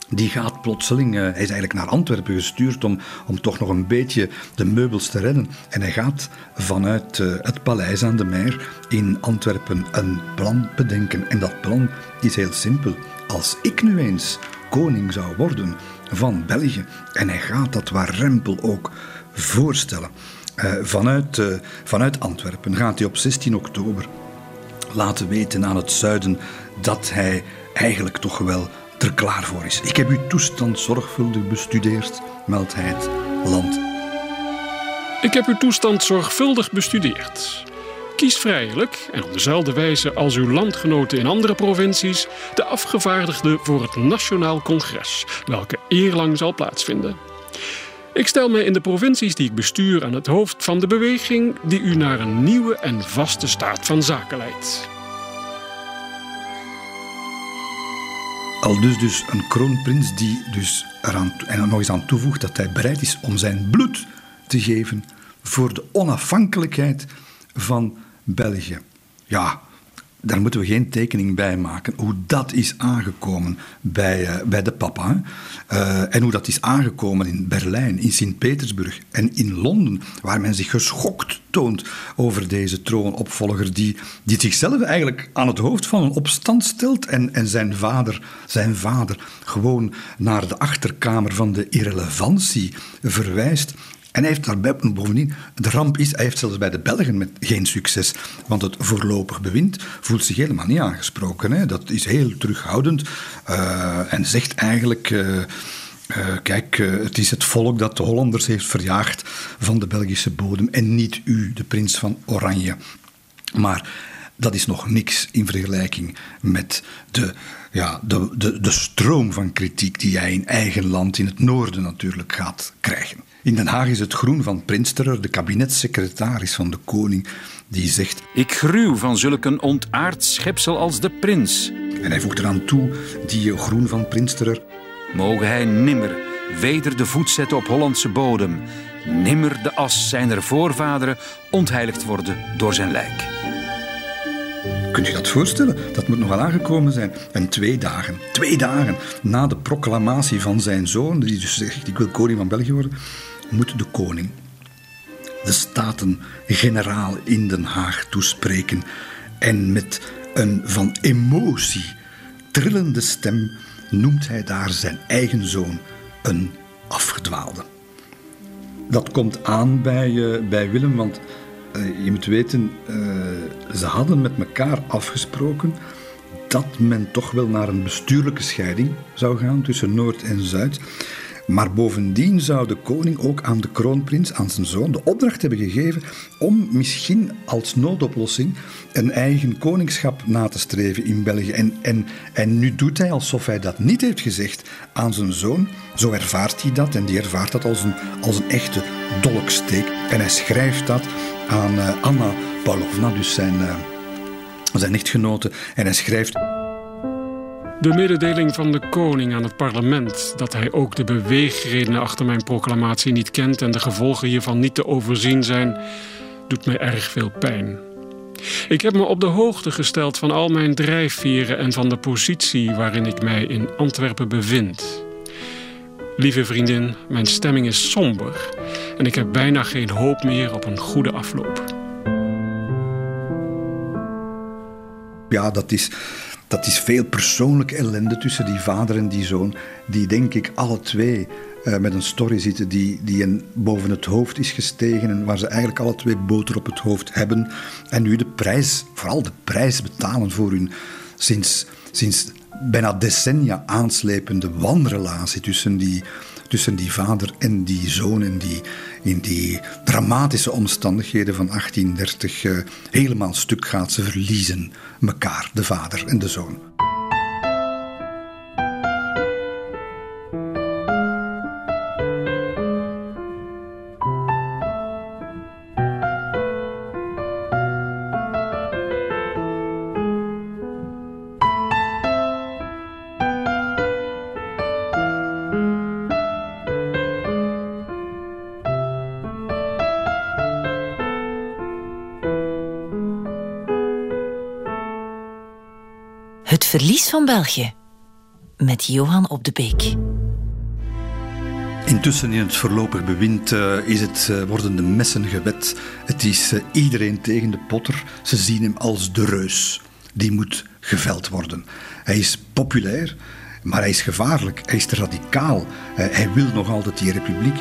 die gaat plotseling, hij is eigenlijk naar Antwerpen gestuurd om, om toch nog een beetje de meubels te redden. En hij gaat vanuit het paleis aan de Meer in Antwerpen een plan bedenken. En dat plan is heel simpel. Als ik nu eens koning zou worden van België, en hij gaat dat waar Rempel ook voorstellen. Uh, vanuit, vanuit Antwerpen gaat hij op 16 oktober laten weten aan het zuiden dat hij eigenlijk toch wel er klaar voor is. Ik heb uw toestand zorgvuldig bestudeerd, meldt hij het land. Ik heb uw toestand zorgvuldig bestudeerd. Kies vrijelijk, en op dezelfde wijze als uw landgenoten in andere provincies, de afgevaardigde voor het Nationaal Congres, welke eerlang zal plaatsvinden. Ik stel mij in de provincies die ik bestuur aan het hoofd van de beweging die u naar een nieuwe en vaste staat van zaken leidt. Al dus, dus een kroonprins die dus en er nog eens aan toevoegt dat hij bereid is om zijn bloed te geven voor de onafhankelijkheid van België. Ja, daar moeten we geen tekening bij maken hoe dat is aangekomen bij, uh, bij de papa. Uh, en hoe dat is aangekomen in Berlijn, in Sint-Petersburg en in Londen, waar men zich geschokt toont over deze troonopvolger, die, die zichzelf eigenlijk aan het hoofd van een opstand stelt en, en zijn, vader, zijn vader gewoon naar de achterkamer van de irrelevantie verwijst. En hij heeft daarbij bovendien, de ramp is, hij heeft zelfs bij de Belgen met geen succes. Want het voorlopig bewind voelt zich helemaal niet aangesproken. Hè. Dat is heel terughoudend uh, en zegt eigenlijk. Uh, uh, kijk, het is het volk dat de Hollanders heeft verjaagd van de Belgische bodem en niet u, de prins van Oranje. Maar dat is nog niks in vergelijking met de, ja, de, de, de stroom van kritiek die jij in eigen land, in het noorden natuurlijk, gaat krijgen. In Den Haag is het groen van Prinsterer, de kabinetssecretaris van de koning, die zegt: Ik gruw van zulk een ontaard schepsel als de prins. En hij voegt eraan toe: die groen van Prinsterer. Mogen hij nimmer weder de voet zetten op Hollandse bodem, nimmer de as zijner voorvaderen ontheiligd worden door zijn lijk. Kunt u dat voorstellen? Dat moet nogal aangekomen zijn. En twee dagen, twee dagen na de proclamatie van zijn zoon, die dus zegt: Ik wil koning van België worden, moet de koning de staten-generaal in Den Haag toespreken en met een van emotie trillende stem noemt hij daar zijn eigen zoon een afgedwaalde. Dat komt aan bij, uh, bij Willem, want uh, je moet weten, uh, ze hadden met elkaar afgesproken dat men toch wel naar een bestuurlijke scheiding zou gaan tussen Noord en Zuid. Maar bovendien zou de koning ook aan de kroonprins, aan zijn zoon, de opdracht hebben gegeven om misschien als noodoplossing een eigen koningschap na te streven in België. En, en, en nu doet hij alsof hij dat niet heeft gezegd aan zijn zoon. Zo ervaart hij dat en die ervaart dat als een, als een echte dolksteek. En hij schrijft dat aan uh, Anna Pavlovna, dus zijn, uh, zijn echtgenote. En hij schrijft... De mededeling van de koning aan het parlement dat hij ook de beweegredenen achter mijn proclamatie niet kent en de gevolgen hiervan niet te overzien zijn, doet mij erg veel pijn. Ik heb me op de hoogte gesteld van al mijn drijfveren en van de positie waarin ik mij in Antwerpen bevind. Lieve vriendin, mijn stemming is somber en ik heb bijna geen hoop meer op een goede afloop. Ja, dat is, dat is veel persoonlijke ellende tussen die vader en die zoon, die denk ik alle twee uh, met een story zitten die, die hen boven het hoofd is gestegen en waar ze eigenlijk alle twee boter op het hoofd hebben en nu de prijs, vooral de prijs betalen voor hun sinds, sinds bijna decennia aanslepende wanrelatie tussen die, tussen die vader en die zoon in die, in die dramatische omstandigheden van 1830 uh, helemaal stuk gaat. Ze verliezen elkaar, de vader en de zoon. Van België met Johan op de Beek. Intussen in het voorlopig bewind uh, is het, uh, worden de messen gewet. Het is uh, iedereen tegen de potter. Ze zien hem als de reus. Die moet geveld worden. Hij is populair, maar hij is gevaarlijk. Hij is radicaal. hij wil nog altijd die republiek.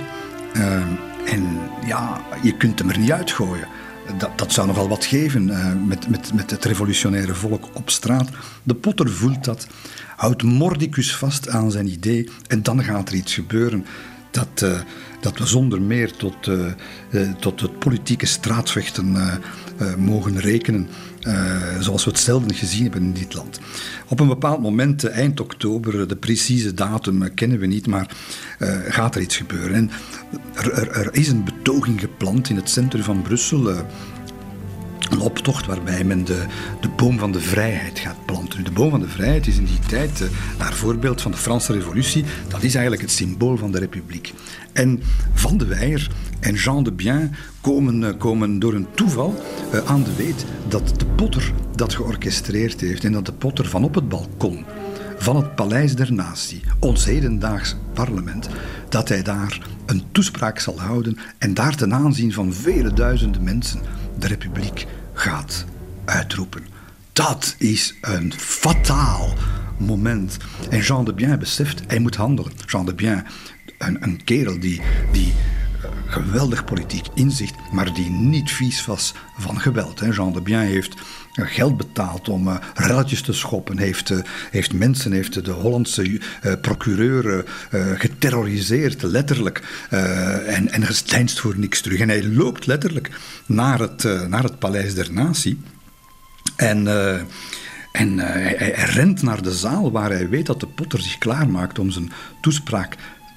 en ja, je kunt hem er niet uitgooien dat, dat zou nogal wat geven uh, met, met, met het revolutionaire volk op straat. De potter voelt dat, houdt mordicus vast aan zijn idee en dan gaat er iets gebeuren dat, uh, dat we zonder meer tot, uh, tot het politieke straatvechten mogen rekenen. Zoals we het zelden gezien hebben in dit land. Op een bepaald moment, eind oktober, de precieze datum kennen we niet, maar gaat er iets gebeuren. En er, er, is een betoging gepland in het centrum van Brussel. Een optocht waarbij men de, de boom van de vrijheid gaat planten. De boom van de vrijheid is in die tijd, naar voorbeeld van de Franse Revolutie, dat is eigenlijk het symbool van de republiek. En Van de Weijer en Jean de Bien komen, uh, komen door een toeval aan de weet dat de potter dat georchestreerd heeft en dat de potter van op het balkon van het Paleis der Natie, ons hedendaags parlement, dat hij daar een toespraak zal houden en daar ten aanzien van vele duizenden mensen de republiek gaat uitroepen. Dat is een fataal moment. En Jean de Bien beseft, hij moet handelen. Jean de Bien, een, een kerel die, die geweldig politiek inzicht, maar die niet vies was van geweld. Jean de Bien heeft geld betaald om uh, te schoppen, heeft, heeft mensen, heeft de Hollandse uh, procureur geterroriseerd, letterlijk, en, en gesteinst voor niks terug. En hij loopt letterlijk naar het, naar het Paleis der Natie. En... En hij, hij, rent naar de zaal waar hij weet dat de potter zich klaarmaakt om zijn toespraak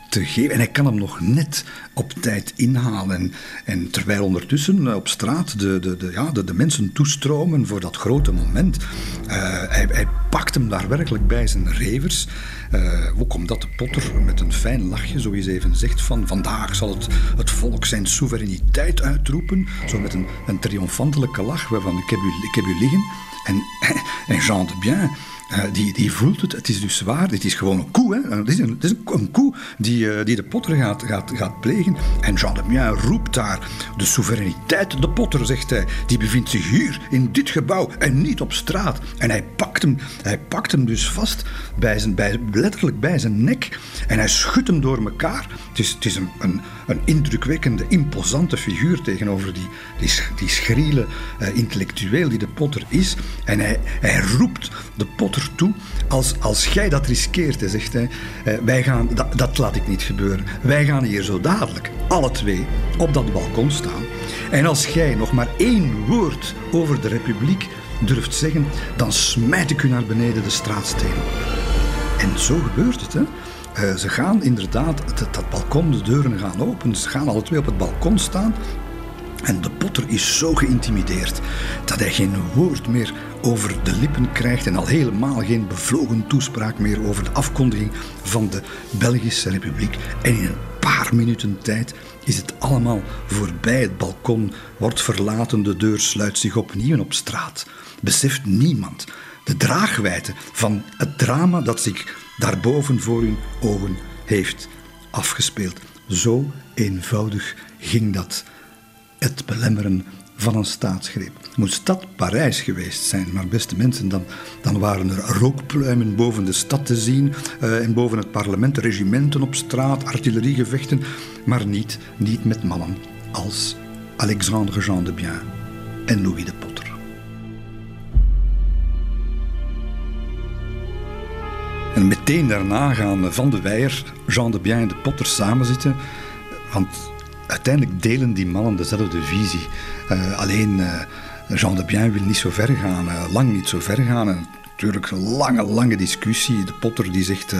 te geven. En hij kan hem nog net op tijd inhalen. En, terwijl ondertussen eh, op straat de, de, de, ja, de, de mensen toestromen voor dat grote moment. Uh, hij, hij pakt hem daar werkelijk bij zijn revers. Uh, ook omdat de potter met een fijn lachje zo eens even zegt van vandaag zal het, het volk zijn soevereiniteit uitroepen. Zo met een, een triomfantelijke lach waarvan ik heb u, ik heb u liggen. En, en Jean de Bien uh, die, die voelt het. Het is dus zwaar. Het is gewoon een koe. Hè? Het is een, is een, koe die, uh, die de potter gaat, gaat, gaat plegen. En Jean de Mien roept daar: De soevereiniteit, de potter, zegt hij, die bevindt zich hier, in dit gebouw en niet op straat. En hij pakt hem, hij pakt hem dus vast, bij zijn, bij, letterlijk bij zijn nek. En hij schudt hem door elkaar. Het is, het is een, een, een indrukwekkende, imposante figuur tegenover die, die, die schriele intellectueel die de potter is. En hij, hij roept de potter Potter toe. Als, als jij dat riskeert, hij zegt hij, eh, wij gaan, dat, dat laat ik niet gebeuren. Wij gaan hier zo dadelijk, alle twee, op dat balkon staan. En als jij nog maar één woord over de republiek durft zeggen, dan smijt ik u naar beneden de straatstenen. En zo gebeurt het, hè. Uh, ze gaan inderdaad, dat, dat, balkon, de deuren gaan open. Ze gaan alle twee op het balkon staan. En de potter is zo geïntimideerd dat hij geen woord meer over de lippen krijgt en al helemaal geen bevlogen toespraak meer over de afkondiging van de Belgische Republiek. En in een paar minuten tijd is het allemaal voorbij. Het balkon wordt verlaten, de deur sluit zich opnieuw op straat. Beseft niemand de draagwijte van het drama dat zich daarboven voor hun ogen heeft afgespeeld. Zo eenvoudig ging dat het belemmeren van een staatsgreep. Moest dat Parijs geweest zijn, maar beste mensen, dan, dan waren er rookpluimen boven de stad te zien uh, en boven het parlement, regimenten op straat, artilleriegevechten, maar niet, niet met mannen als Alexandre Jean de Bien en Louis de Potter. En meteen daarna gaan Van de Weijer, Jean de Bien en de Potter samenzitten, want uiteindelijk delen die mannen dezelfde visie. Uh, alleen uh, Jean de Bien wil niet zo ver gaan, uh, lang niet zo ver gaan. En natuurlijk een lange, lange discussie. De Potter die zegt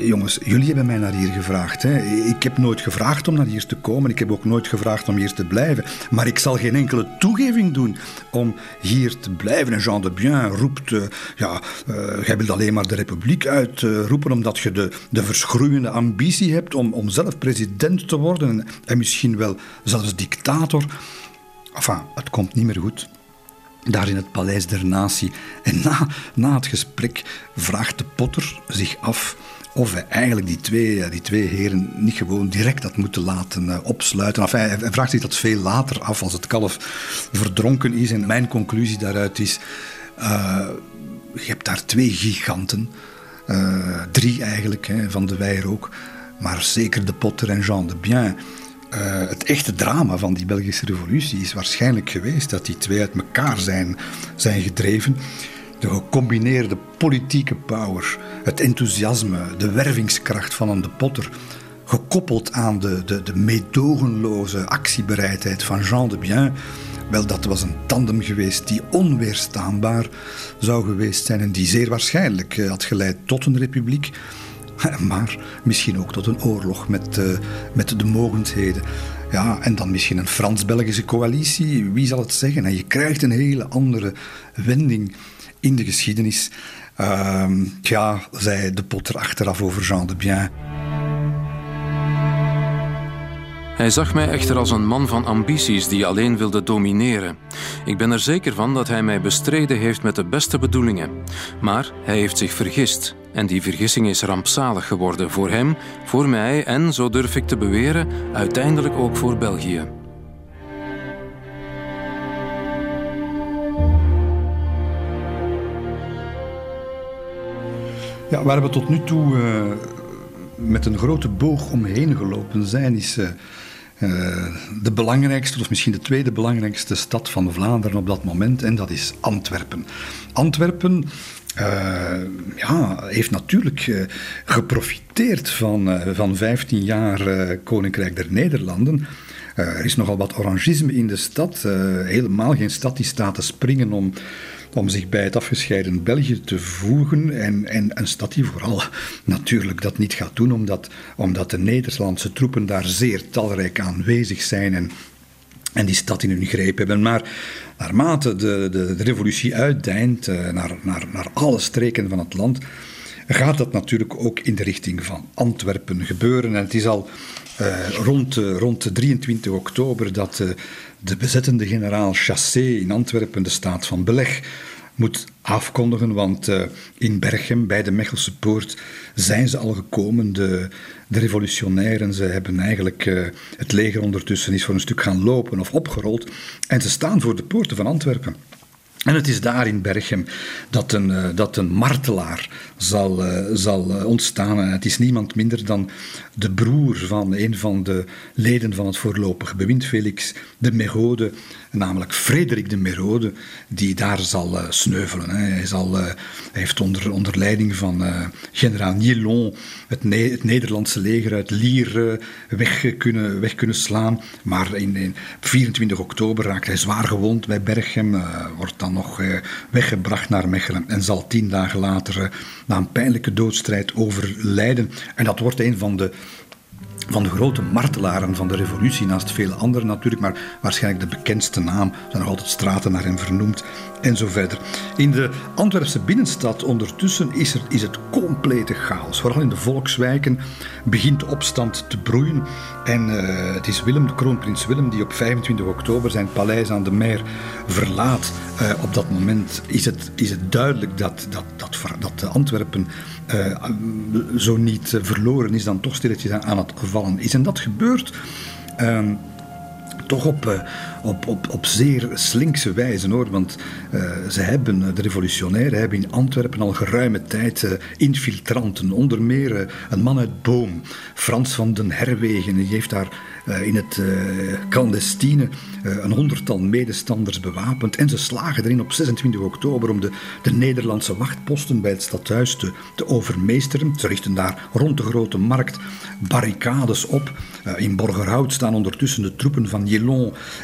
Jongens, jullie hebben mij naar hier gevraagd. Hè. Ik heb nooit gevraagd om naar hier te komen. Ik heb ook nooit gevraagd om hier te blijven. Maar ik zal geen enkele toegeving doen om hier te blijven. En Jean de Bien roept: uh, ja, uh, jij wilt alleen maar de republiek uitroepen, uh, omdat je de, de verschroeiende ambitie hebt om, om zelf president te worden en, en misschien wel zelfs dictator. Enfin, het komt niet meer goed daar in het Paleis der Natie. En na, na het gesprek vraagt de Potter zich af of hij eigenlijk die twee, die twee heren niet gewoon direct had moeten laten uh, opsluiten. Enfin, hij, vraagt zich dat veel later af, als het kalf verdronken is. En mijn conclusie daaruit is, uh, je hebt daar twee giganten, uh, drie eigenlijk, hè, van de Weijer ook, maar zeker de Potter en Jean de Bien uh, het echte drama van die Belgische revolutie is waarschijnlijk geweest dat die twee uit elkaar zijn, zijn gedreven. De gecombineerde politieke power, het enthousiasme, de wervingskracht van een de Potter, gekoppeld aan de, de, de meedogenloze actiebereidheid van Jean de Bien, wel, dat was een tandem geweest die onweerstaanbaar zou geweest zijn en die zeer waarschijnlijk eh, had geleid tot een republiek. maar misschien ook tot een oorlog met, uh, met de mogendheden. Ja, en dan misschien een Frans-Belgische coalitie, wie zal het zeggen? En je krijgt een hele andere wending in de geschiedenis. Uh, ja, zei de Potter achteraf over Jean de Bien. Hij zag mij echter als een man van ambities die alleen wilde domineren. Ik ben er zeker van dat hij mij bestreden heeft met de beste bedoelingen. Maar hij heeft zich vergist. En die vergissing is rampzalig geworden voor hem, voor mij en, zo durf ik te beweren, uiteindelijk ook voor België. Ja, waar we tot nu toe uh, met een grote boog omheen gelopen zijn, is uh, de belangrijkste, of misschien de tweede belangrijkste stad van Vlaanderen op dat moment, en dat is Antwerpen. Antwerpen uh, ja, heeft natuurlijk uh, geprofiteerd van, van 15 jaar Koninkrijk der Nederlanden. er is nogal wat orangisme in de stad. helemaal geen stad die staat te springen om, om zich bij het afgescheiden België te voegen. En, en een stad die vooral natuurlijk dat niet gaat doen, omdat, omdat de Nederlandse troepen daar zeer talrijk aanwezig zijn en, en die stad in hun greep hebben. Maar naarmate de, de, revolutie uitdijnt uh, naar, naar, naar alle streken van het land, gaat dat natuurlijk ook in de richting van Antwerpen gebeuren. En het is al uh, rond, uh, rond de 23 oktober dat de bezettende generaal Chassé in Antwerpen de staat van beleg moet afkondigen, want uh, in Berchem, bij de Mechelse poort, zijn ze al gekomen, de, de revolutionairen. Ze hebben eigenlijk, uh, het leger ondertussen is voor een stuk gaan lopen of opgerold. En ze staan voor de poorten van Antwerpen. En het is daar in Berchem dat een, uh, dat een martelaar zal, zal ontstaan. En het is niemand minder dan de broer van een van de leden van het voorlopig bewind, Felix de Merode, namelijk Frederik de Merode, die daar zal sneuvelen. Hè. Hij, zal, hij heeft onder, onder leiding van generaal Nielon het, het, Nederlandse leger uit Lier weg, kunnen, weg kunnen slaan. Maar in, in 24 oktober raakt hij zwaar gewond bij Berchem, wordt dan nog eh, weggebracht naar Mechelen en zal tien dagen later eh, na een pijnlijke doodstrijd overlijden. En dat wordt een van de van de grote martelaren van de revolutie, naast vele anderen natuurlijk, maar waarschijnlijk de bekendste naam. Zijn nog altijd straten naar hem vernoemd en zo verder. In de Antwerpse binnenstad ondertussen is, er, is het complete chaos. Vooral in de volkswijken begint de opstand te broeien. En uh, het is Willem, de kroonprins Willem, die op 25 oktober zijn paleis aan de Meer verlaat. Uh, op dat moment is het, is het duidelijk dat, dat, dat, dat Antwerpen uh, zo niet verloren is, dan toch stilletjes aan het vallen is. En dat gebeurt. Uh, toch op, uh, op, op, op zeer slinkse wijze hoor. Want uh, ze hebben, de revolutionairen hebben in Antwerpen al geruime tijd infiltranten. Onder meer een man uit Boom, Frans van den Herwegen. Die heeft daar in het clandestine een honderdtal medestanders bewapend. En ze slagen erin op 26 oktober om de, de Nederlandse wachtposten bij het stadhuis te, te overmeesteren. Ze richten daar rond de grote markt barricades op. in Borgerhout staan ondertussen de troepen van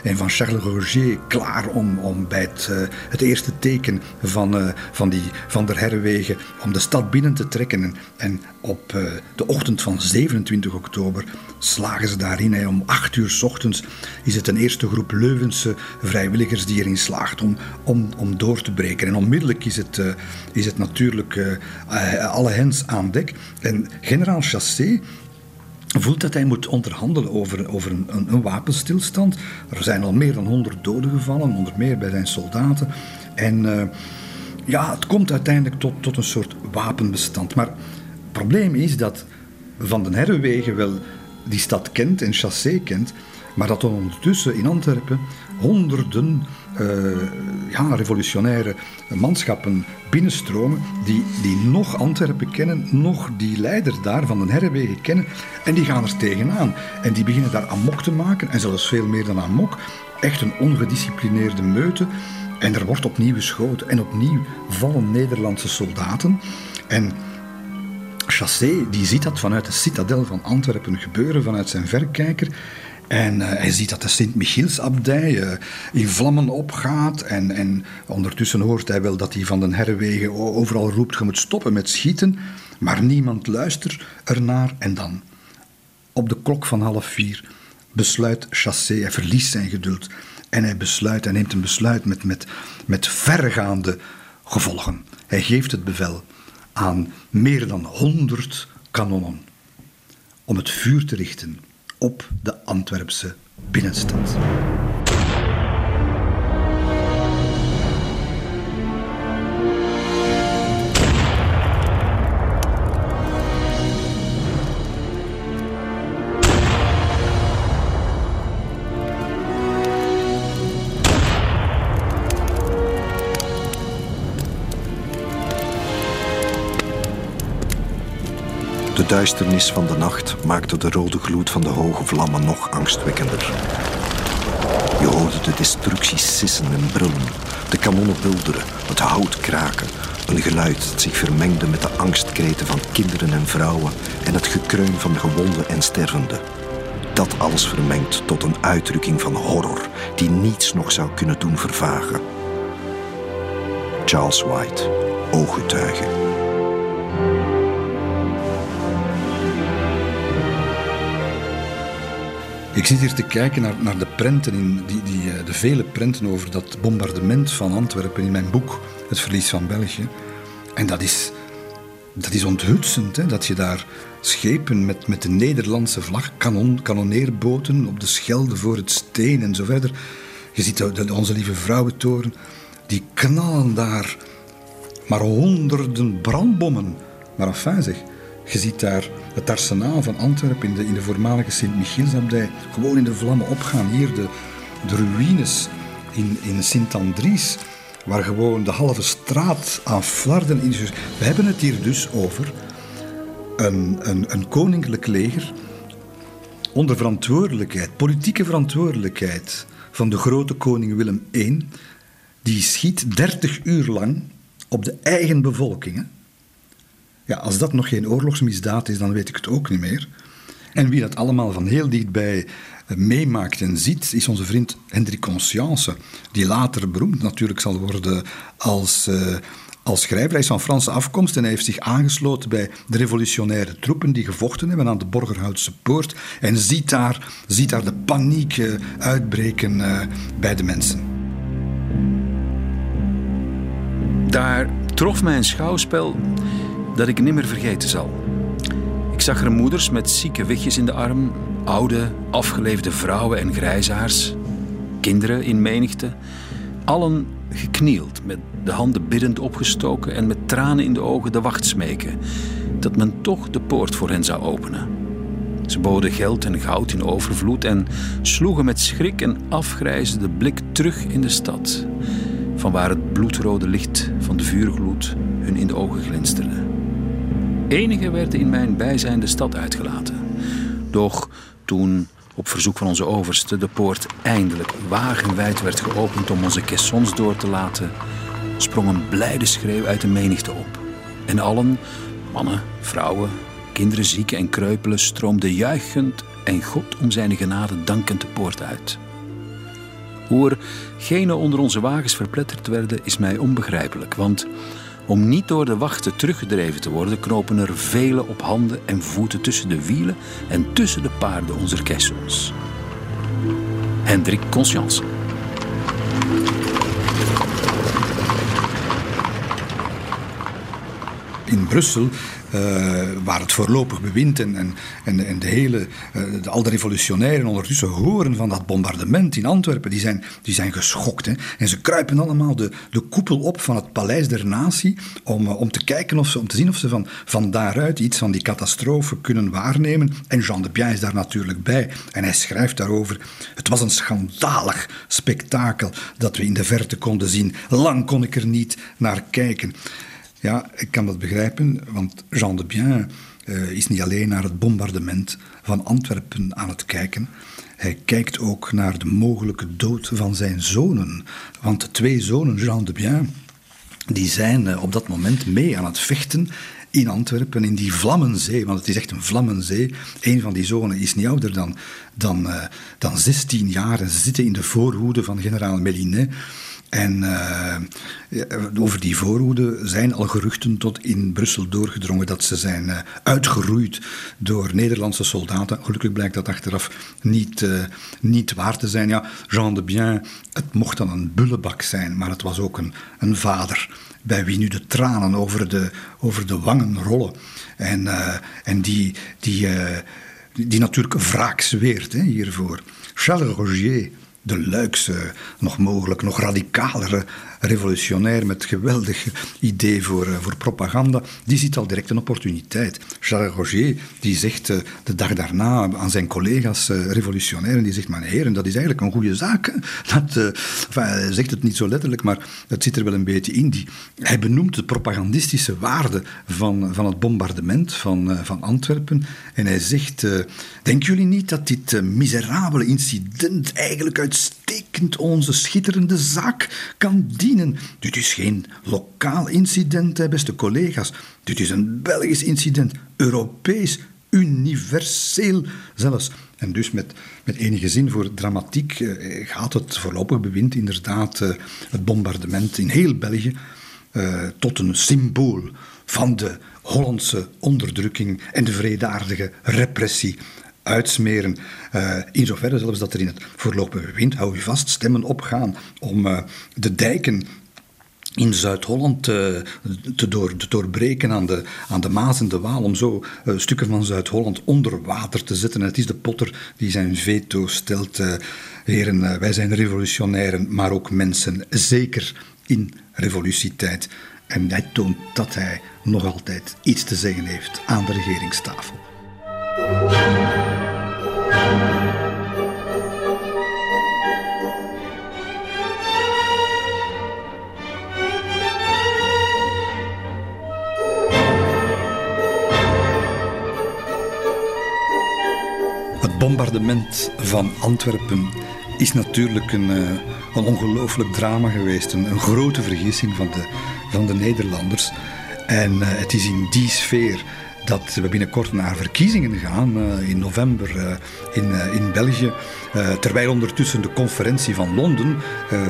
En van Charles Roger klaar om, om bij het, uh, het eerste teken van, uh, van, die, van der Herwegen om de stad binnen te trekken. En, en op uh, de ochtend van 27 oktober slagen ze daarin. Hè. Om 8 uur s ochtends is het een eerste groep Leuvense vrijwilligers die erin slaagt om, om, om door te breken. En onmiddellijk is het, is het natuurlijk alle hens aan dek. En generaal Chassé voelt dat hij moet onderhandelen over, over een, een, wapenstilstand. Er zijn al meer dan 100 doden gevallen, onder meer bij zijn soldaten. En uh, ja, het komt uiteindelijk tot, tot een soort wapenbestand. Maar het probleem is dat Van den Herwegen wel die stad kent en Chassé kent, maar dat er ondertussen in Antwerpen honderden uh, ja, revolutionaire manschappen binnenstromen die, die nog Antwerpen kennen, nog die leider daar van de Herwegen kennen. En die gaan er tegenaan. En die beginnen daar amok te maken, en zelfs veel meer dan amok. Echt een ongedisciplineerde meute. En er wordt opnieuw geschoten. En opnieuw vallen Nederlandse soldaten. En Chassé die ziet dat vanuit de citadel van Antwerpen gebeuren, vanuit zijn verkijker. En uh, hij ziet dat de Sint-Michielsabdij uh, in vlammen opgaat. En, en ondertussen hoort hij wel dat hij van den Herwegen overal roept: je moet stoppen met schieten. Maar niemand luistert ernaar. En dan, op de klok van half vier, besluit Chassé, hij verliest zijn geduld. En hij besluit, hij neemt een besluit met, met, met verregaande gevolgen. Hij geeft het bevel aan meer dan honderd kanonnen om het vuur te richten op de Antwerpse binnenstad. Duisternis van de nacht maakte de rode gloed van de hoge vlammen nog angstwekkender. Je hoorde de destructie sissen en brullen, de kanonnen bulderen, het hout kraken, een geluid dat zich vermengde met de angstkreten van kinderen en vrouwen en het gekreun van de gewonden en stervenden. Dat alles vermengd tot een uitdrukking van horror die niets nog zou kunnen doen vervagen. Charles White, ooggetuige. Ik zit hier te kijken naar, naar de prenten, in die, die, de vele prenten over dat bombardement van Antwerpen in mijn boek Het Verlies van België. En dat is, dat is onthutsend, hè? dat je daar schepen met, met de Nederlandse vlag, kanon, kanoneerboten op de Schelde voor het Steen en zo verder. Je ziet onze lieve vrouwentoren, die knallen daar maar honderden brandbommen. Maar enfin zeg, je ziet daar het arsenaal van Antwerpen in de, in de voormalige Sint-Michielsabdij gewoon in de vlammen opgaan. Hier de, de ruïnes in, in Sint-Andries, waar gewoon de halve straat aan flarden is. We hebben het hier dus over een, een, een koninklijk leger onder verantwoordelijkheid, politieke verantwoordelijkheid van de grote koning Willem I, die schiet 30 uur lang op de eigen bevolking. Ja, als dat nog geen oorlogsmisdaad is, dan weet ik het ook niet meer. En wie dat allemaal van heel dichtbij eh, meemaakt en ziet, is onze vriend Hendrik Conscience, die later beroemd natuurlijk zal worden als, uh, als schrijver. Hij is van Franse afkomst en hij heeft zich aangesloten bij de revolutionaire troepen die gevochten hebben aan de Borgerhoutse Poort en ziet daar, ziet daar de paniek uh, uitbreken bij de mensen. Daar trof mij een schouwspel dat ik nimmer vergeten zal. Ik zag er moeders met zieke wichtjes in de arm, oude, afgeleefde vrouwen en grijzaars, kinderen in menigte, allen geknield, met de handen biddend opgestoken en met tranen in de ogen de wacht smeken, dat men toch de poort voor hen zou openen. Ze boden geld en goud in overvloed en sloegen met schrik en afgrijzen de blik terug in de stad, van waar het bloedrode licht van de vuurgloed hun in de ogen glinsterde. Enigen werden in mijn bijzijn de stad uitgelaten. Doch toen op verzoek van onze overste de poort eindelijk wagenwijd werd geopend om onze caissons door te laten, sprong een blijde schreeuw uit de menigte op. En allen, mannen, vrouwen, kinderen, zieken en kreupelen, stroomden juichend en God om zijn genade dankend de poort uit. Hoe er onder onze wagens verpletterd werden, is mij onbegrijpelijk, want om niet door de wachten teruggedreven te worden, knopen er velen op handen en voeten tussen de wielen en tussen de paarden onze caissons. Hendrik Conscience. In Brussel waar het voorlopig bewind en, en, en, de hele, uh, de, al de revolutionairen ondertussen horen van dat bombardement in Antwerpen, die zijn, die zijn geschokt. Hè? En ze kruipen allemaal de, de koepel op van het Paleis der Natie om, uh, om te kijken of ze, om te zien of ze van, van daaruit iets van die catastrofe kunnen waarnemen. En Jean de Bien is daar natuurlijk bij en hij schrijft daarover. Het was een schandalig spektakel dat we in de verte konden zien. Lang kon ik er niet naar kijken. Ja, ik kan dat begrijpen, want Jean de Bien uh, is niet alleen naar het bombardement van Antwerpen aan het kijken. Hij kijkt ook naar de mogelijke dood van zijn zonen. Want de twee zonen, Jean de Bien, die zijn uh, op dat moment mee aan het vechten in Antwerpen, in die Vlammenzee, want het is echt een Vlammenzee. Een van die zonen is niet ouder dan, dan, uh, dan 16 jaar en ze zitten in de voorhoede van generaal Melinet. En uh, over die voorhoede zijn al geruchten tot in Brussel doorgedrongen dat ze zijn uh, uitgeroeid door Nederlandse soldaten. Gelukkig blijkt dat achteraf niet, uh, niet waar te zijn. Ja, Jean de Bien, het mocht dan een bullebak zijn, maar het was ook een, een vader bij wie nu de tranen over de, over de wangen rollen. En, en die, die, die natuurlijk wraak zweert hè, hiervoor. Charles Rogier de luikse, nog mogelijk nog radicalere revolutionair met geweldig idee voor, eh, voor propaganda, die ziet al direct een opportuniteit. Charles Roger die zegt uh, de dag daarna aan zijn collega's uh, revolutionairen, die zegt, mijn heren, dat is eigenlijk een goede zaak. Dat, hij zegt het niet zo letterlijk, maar het zit er wel een beetje in. Die, hij benoemt de propagandistische waarde van, van het bombardement van, van Antwerpen en hij zegt, denken jullie niet dat dit miserabele incident eigenlijk uitstekend onze schitterende zaak kan dienen? Dit is geen lokaal incident, beste collega's. Dit is een Belgisch incident, Europees, universeel zelfs. En dus met, met enige zin voor dramatiek eh, gaat het voorlopig bewind inderdaad eh, het bombardement in heel België eh, tot een symbool van de Hollandse onderdrukking en de vredaardige repressie uitsmeren. Uh, in zoverre zelfs dat er in het voorlopige wind, hou je vast, stemmen opgaan om uh, de dijken in Zuid-Holland te, te, door, te, doorbreken aan de, aan de Maas en de Waal, om zo stukken van Zuid-Holland onder water te zetten. het is de potter die zijn veto stelt. heren, wij zijn revolutionairen, maar ook mensen, zeker in revolutietijd. En hij toont dat hij nog altijd iets te zeggen heeft aan de regeringstafel. Het bombardement van Antwerpen is natuurlijk een, eh, een ongelooflijk drama geweest. Een, een, grote vergissing van de, van de Nederlanders. En eh, het is in die sfeer dat we binnenkort naar verkiezingen gaan uh, in november uh, in, uh, in België. terwijl ondertussen de conferentie van Londen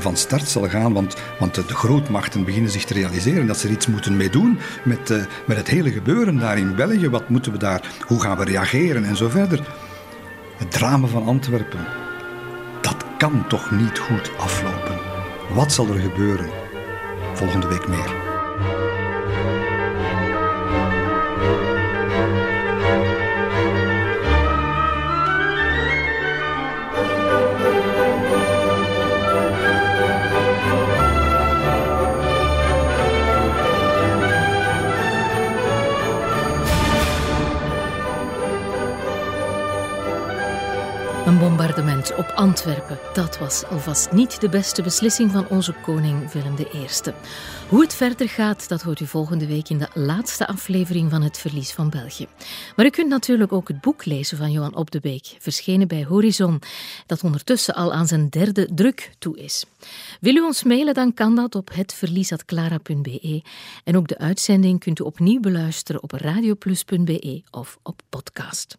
van start zal gaan. Want, want de, grootmachten beginnen zich te realiseren dat ze er iets moeten mee doen met, met het hele gebeuren daar in België. Wat moeten we daar, hoe gaan we reageren en zo verder. Het drama van Antwerpen, dat kan toch niet goed aflopen. Wat zal er gebeuren? Volgende week meer. Een bombardement op Antwerpen, dat was alvast niet de beste beslissing van onze koning Willem I. Hoe het verder gaat, dat hoort u volgende week in de laatste aflevering van Het Verlies van België. Maar u kunt natuurlijk ook het boek lezen van Johan Op de Beek, verschenen bij Horizon, dat ondertussen al aan zijn derde druk toe is. Wil u ons mailen, dan kan dat op hetverlies.clara.be en ook de uitzending kunt u opnieuw beluisteren op radioplus.be of op podcast.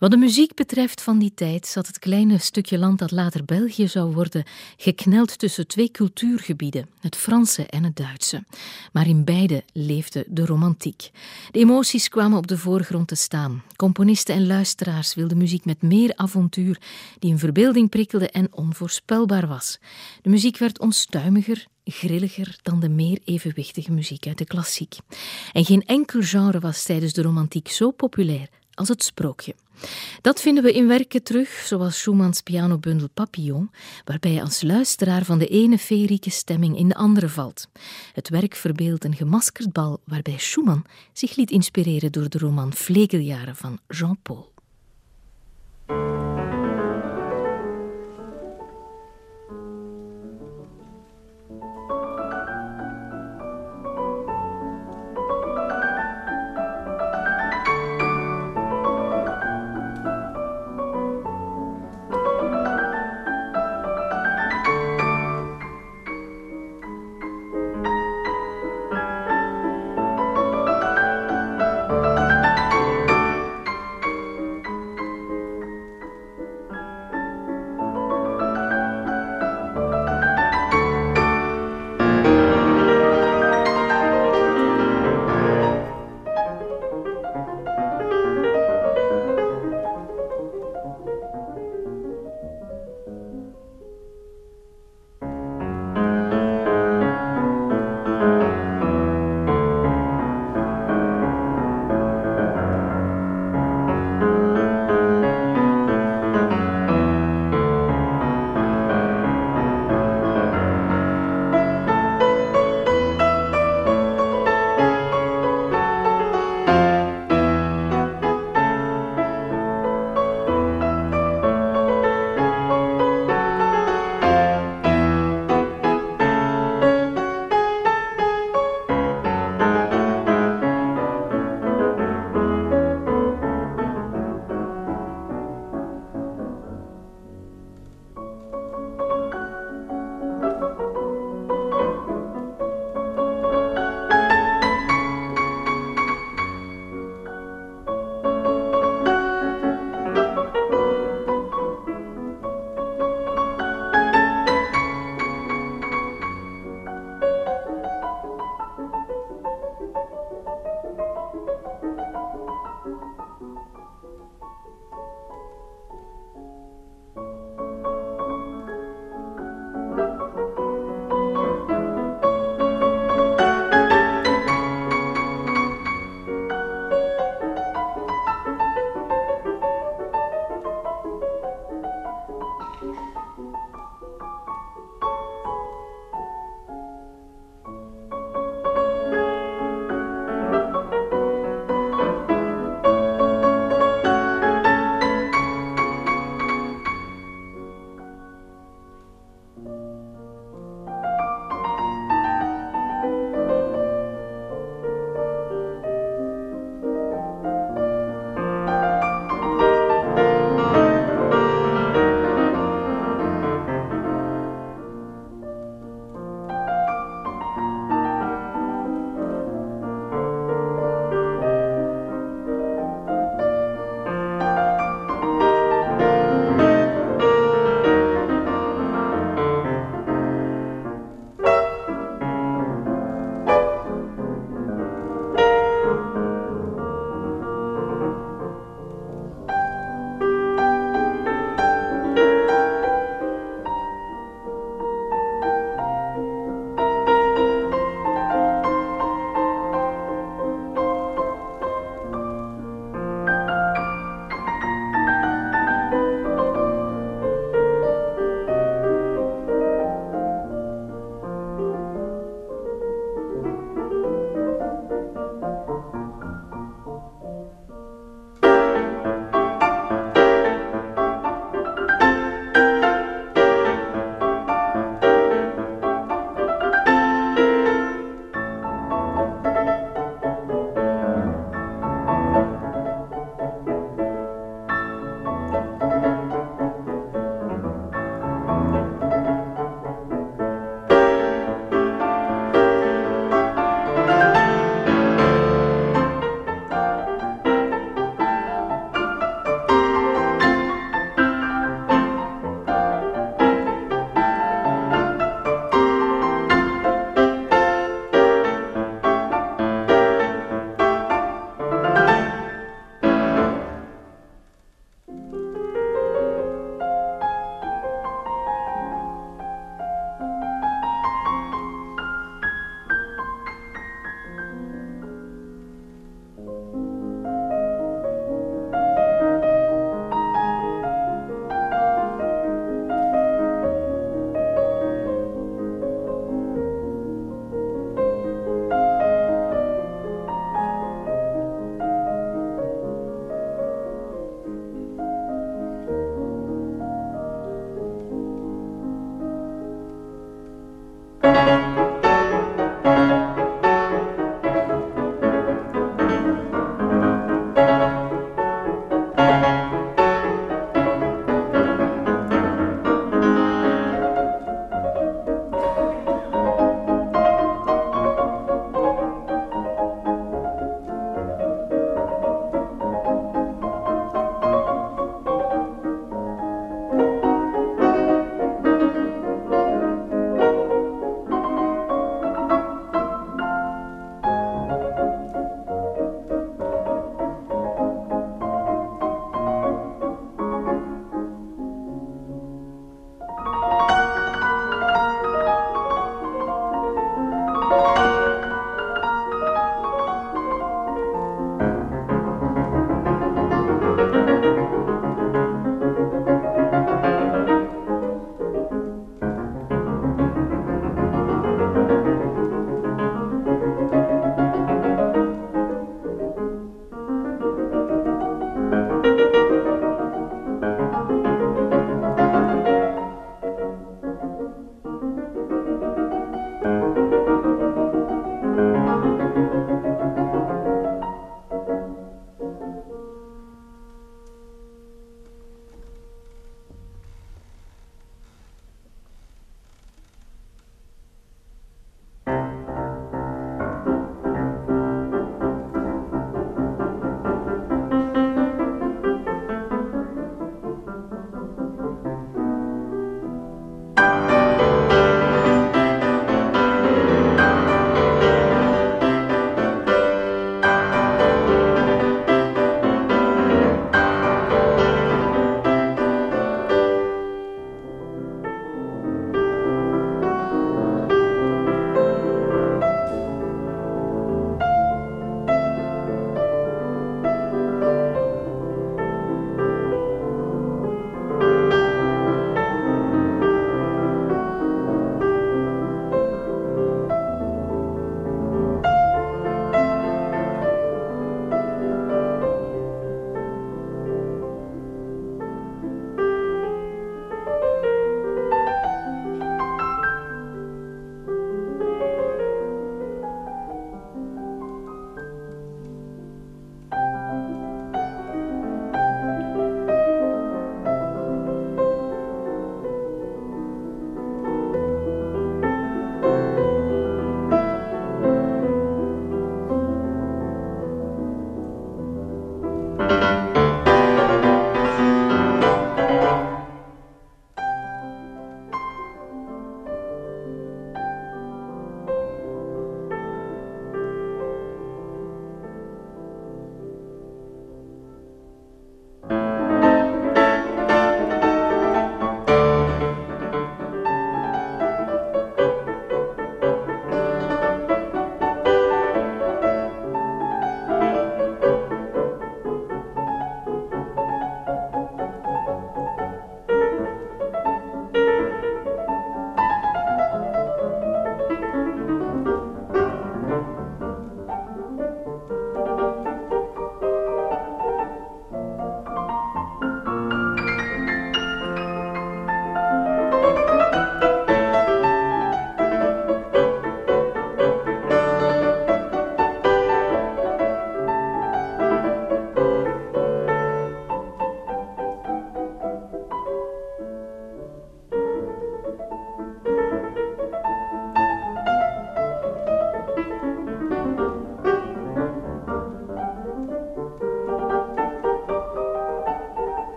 Wat de muziek betreft van die tijd zat het kleine stukje land dat later België zou worden gekneld tussen twee cultuurgebieden, het Franse en het Duitse. Maar in beide leefde de romantiek. De emoties kwamen op de voorgrond te staan. Componisten en luisteraars wilden muziek met meer avontuur, die een verbeelding prikkelde en onvoorspelbaar was. De muziek werd onstuimiger, grilliger dan de meer evenwichtige muziek uit de klassiek. En geen enkel genre was tijdens de romantiek zo populair als het sprookje. Dat vinden we in werken terug, zoals Schumanns pianobundel Papillon, waarbij je als luisteraar van de ene feerieke stemming in de andere valt. Het werk verbeeldt een gemaskerd bal waarbij Schumann zich liet inspireren door de roman Vlegeljaren van Jean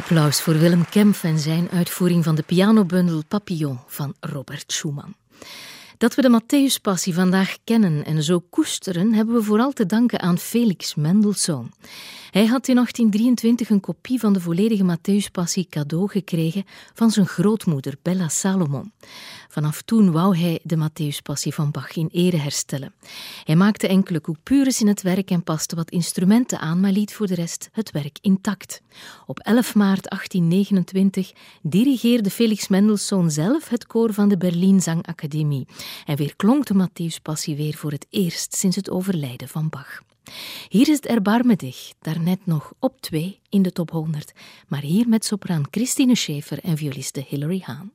Applaus voor Willem Kempf en zijn uitvoering van de pianobundel Papillon van Robert Schumann. Dat we de Matthäuspassie vandaag kennen en zo koesteren, hebben we vooral te danken aan Felix Mendelssohn. Hij had in 1823 een kopie van de volledige Matthäuspassie cadeau gekregen van zijn grootmoeder Bella Salomon. Vanaf toen wou hij de Matthäuspassie van Bach in ere herstellen. Hij maakte enkele coupures in het werk en paste wat instrumenten aan, maar liet voor de rest het werk intact. Op 11 maart 1829 dirigeerde Felix Mendelssohn zelf het koor van de Berlin Zangacademie en weer klonk de Matthäuspassie weer voor het eerst sinds het overlijden van Bach. Hier is het erbarme dig, daarnet nog op 2 in de top 100, maar hier met sopraan Christine Schaefer en violiste Hilary Hahn.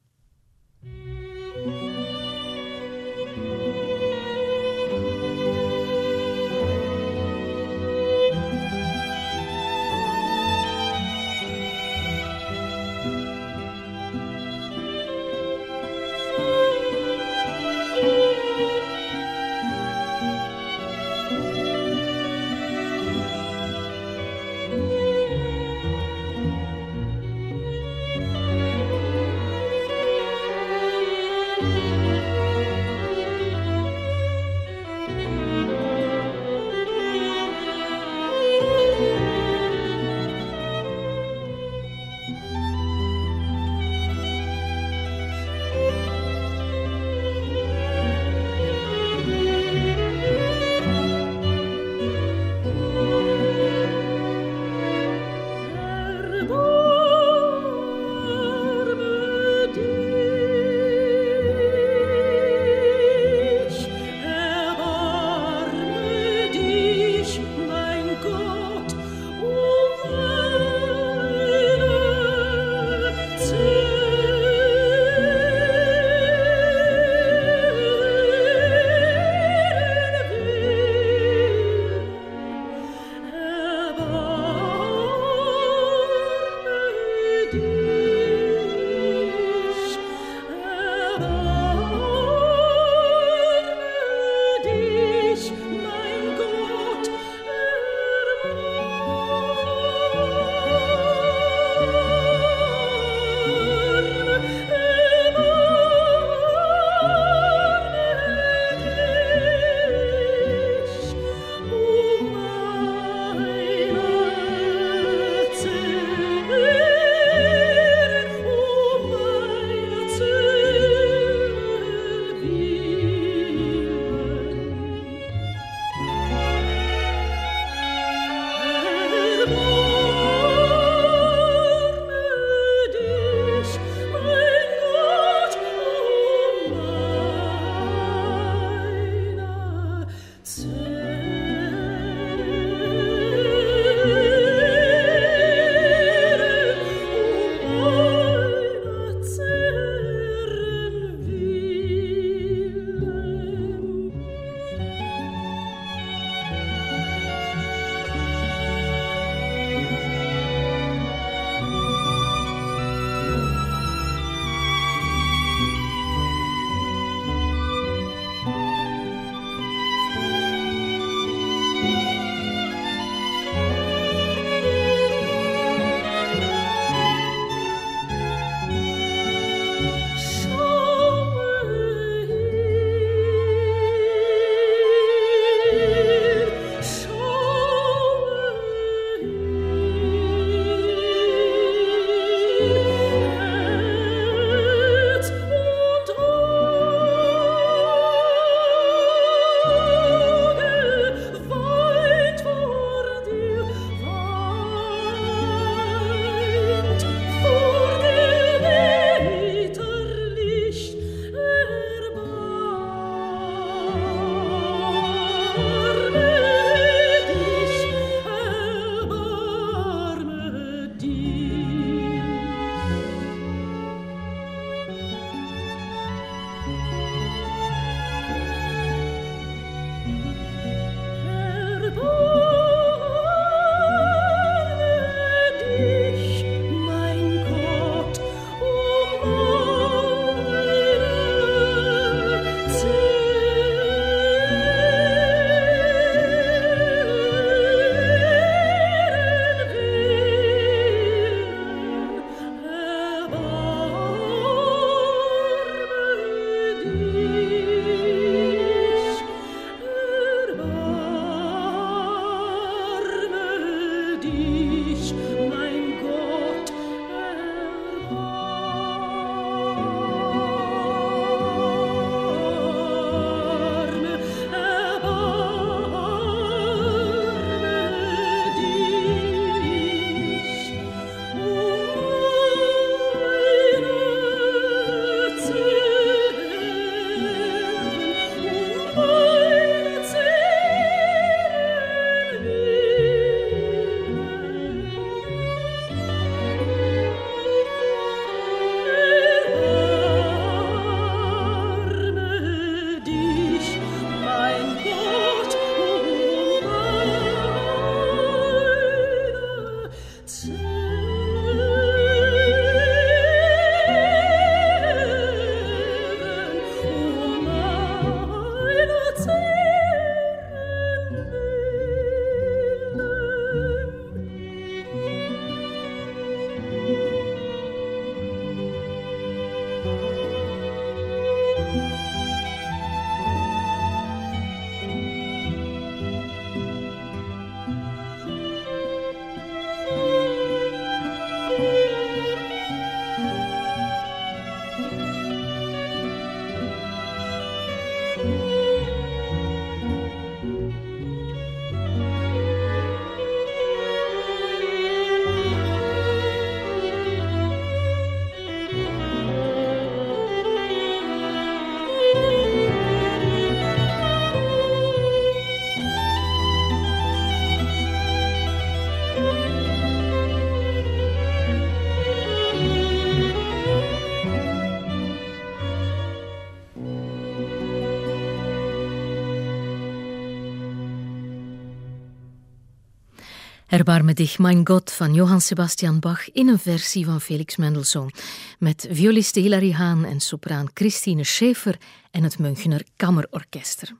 Erbarme dich, mein Gott van Johann Sebastian Bach in een versie van Felix Mendelssohn. Met violiste Hilary Haan en sopraan Christine Schäfer en het Münchener Kammerorkester.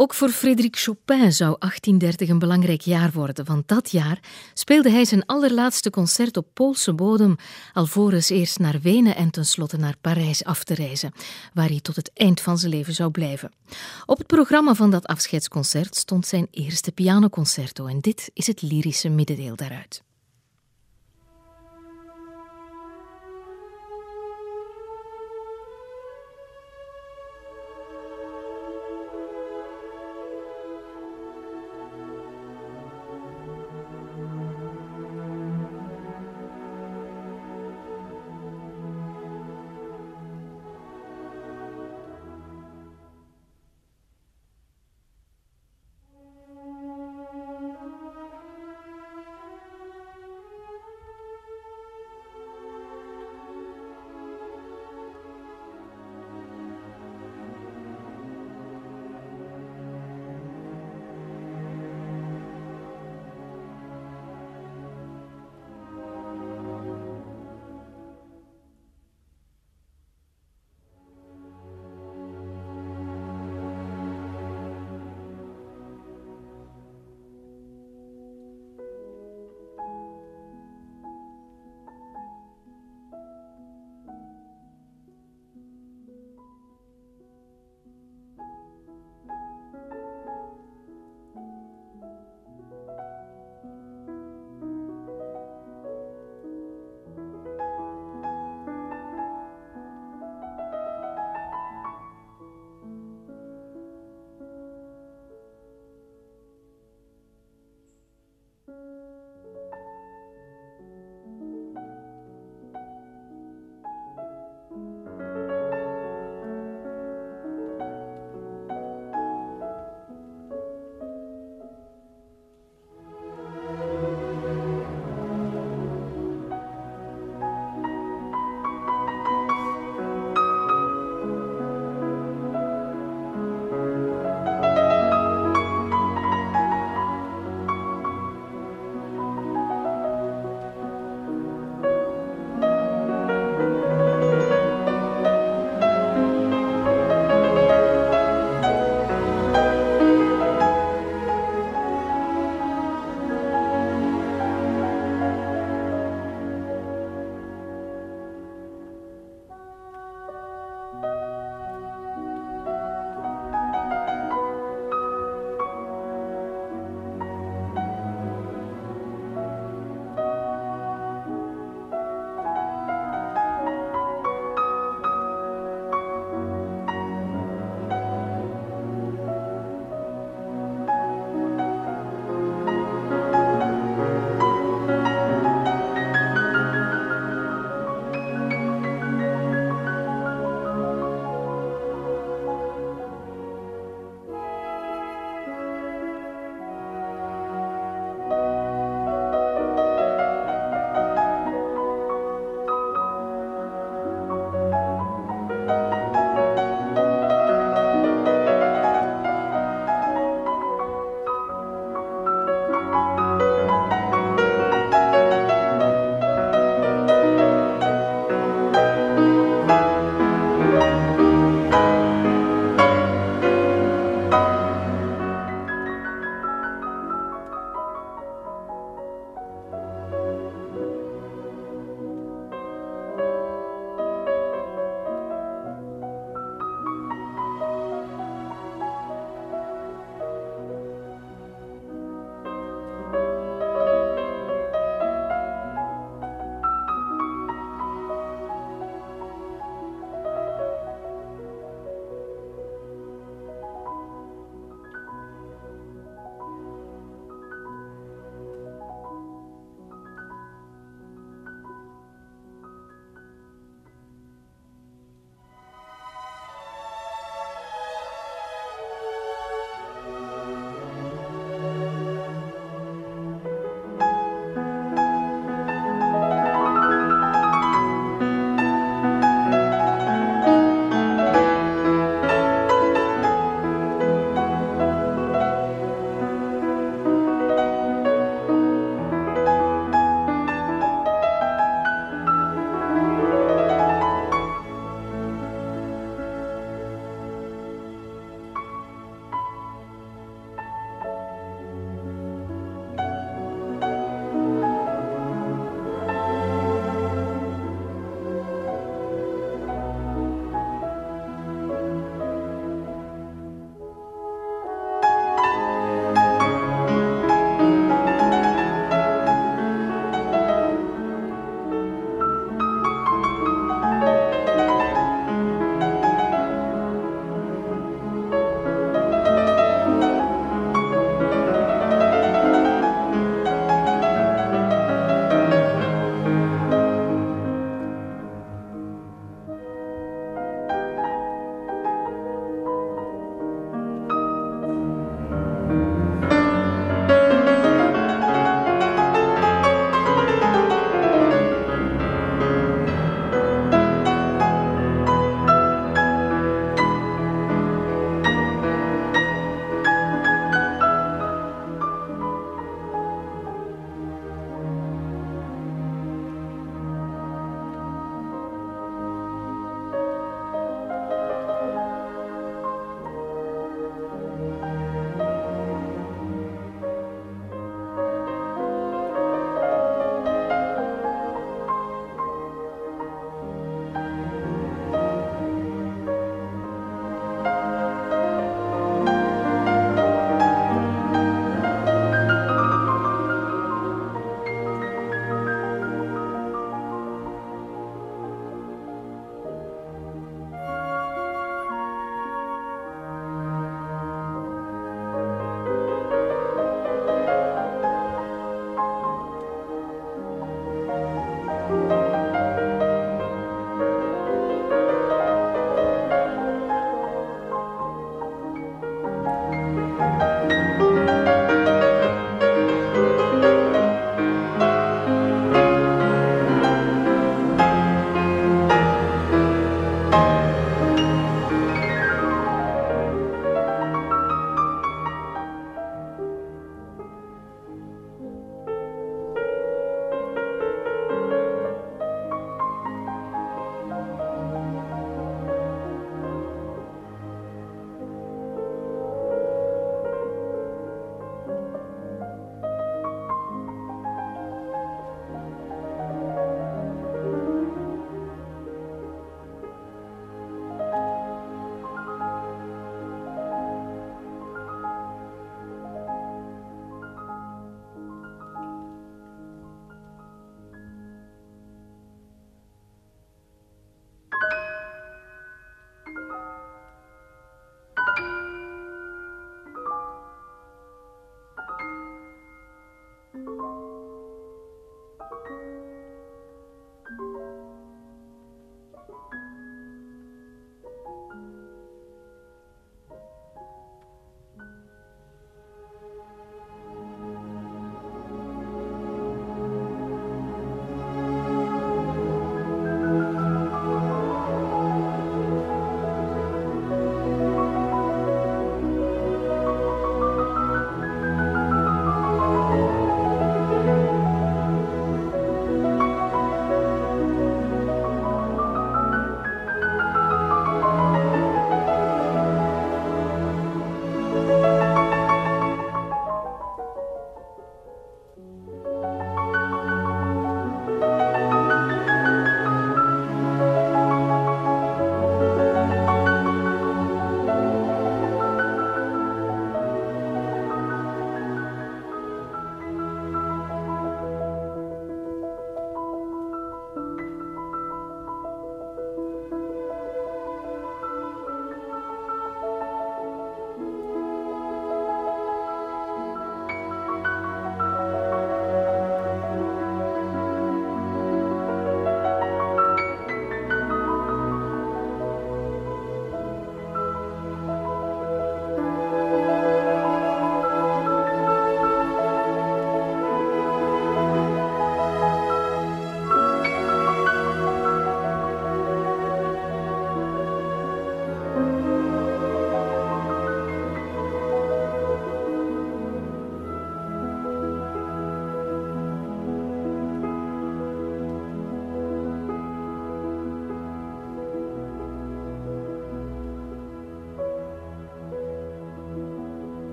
Ook voor Frédéric Chopin zou 1830 een belangrijk jaar worden, want dat jaar speelde hij zijn allerlaatste concert op Poolse bodem, alvorens eerst naar Wenen en tenslotte naar Parijs af te reizen, waar hij tot het eind van zijn leven zou blijven. Op het programma van dat afscheidsconcert stond zijn eerste pianoconcerto en dit is het lyrische middendeel daaruit.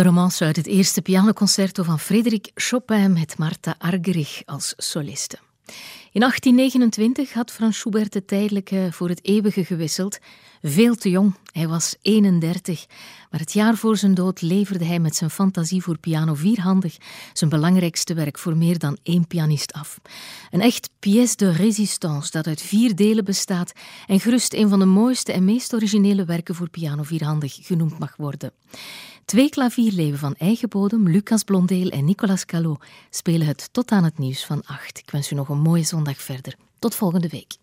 De romance uit het eerste pianoconcerto van Frédéric Chopin met Martha Argerich als soliste. In 1829 had Frans Schubert de tijdelijke voor het eeuwige gewisseld. Veel te jong, hij was 31. Maar het jaar voor zijn dood leverde hij met zijn fantasie voor piano vierhandig zijn belangrijkste werk voor meer dan één pianist af. Een echt pièce de résistance dat uit vier delen bestaat en gerust een van de mooiste en meest originele werken voor piano vierhandig genoemd mag worden. Twee klavierleven van eigen bodem, Lucas Blondeel en Nicolas Callot, spelen het tot aan het nieuws van acht. Ik wens u nog een mooie zondag verder. Tot volgende week.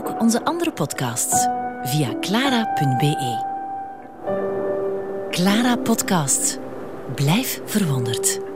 Ook onze andere podcasts via clara.be. Clara Podcast. Blijf verwonderd.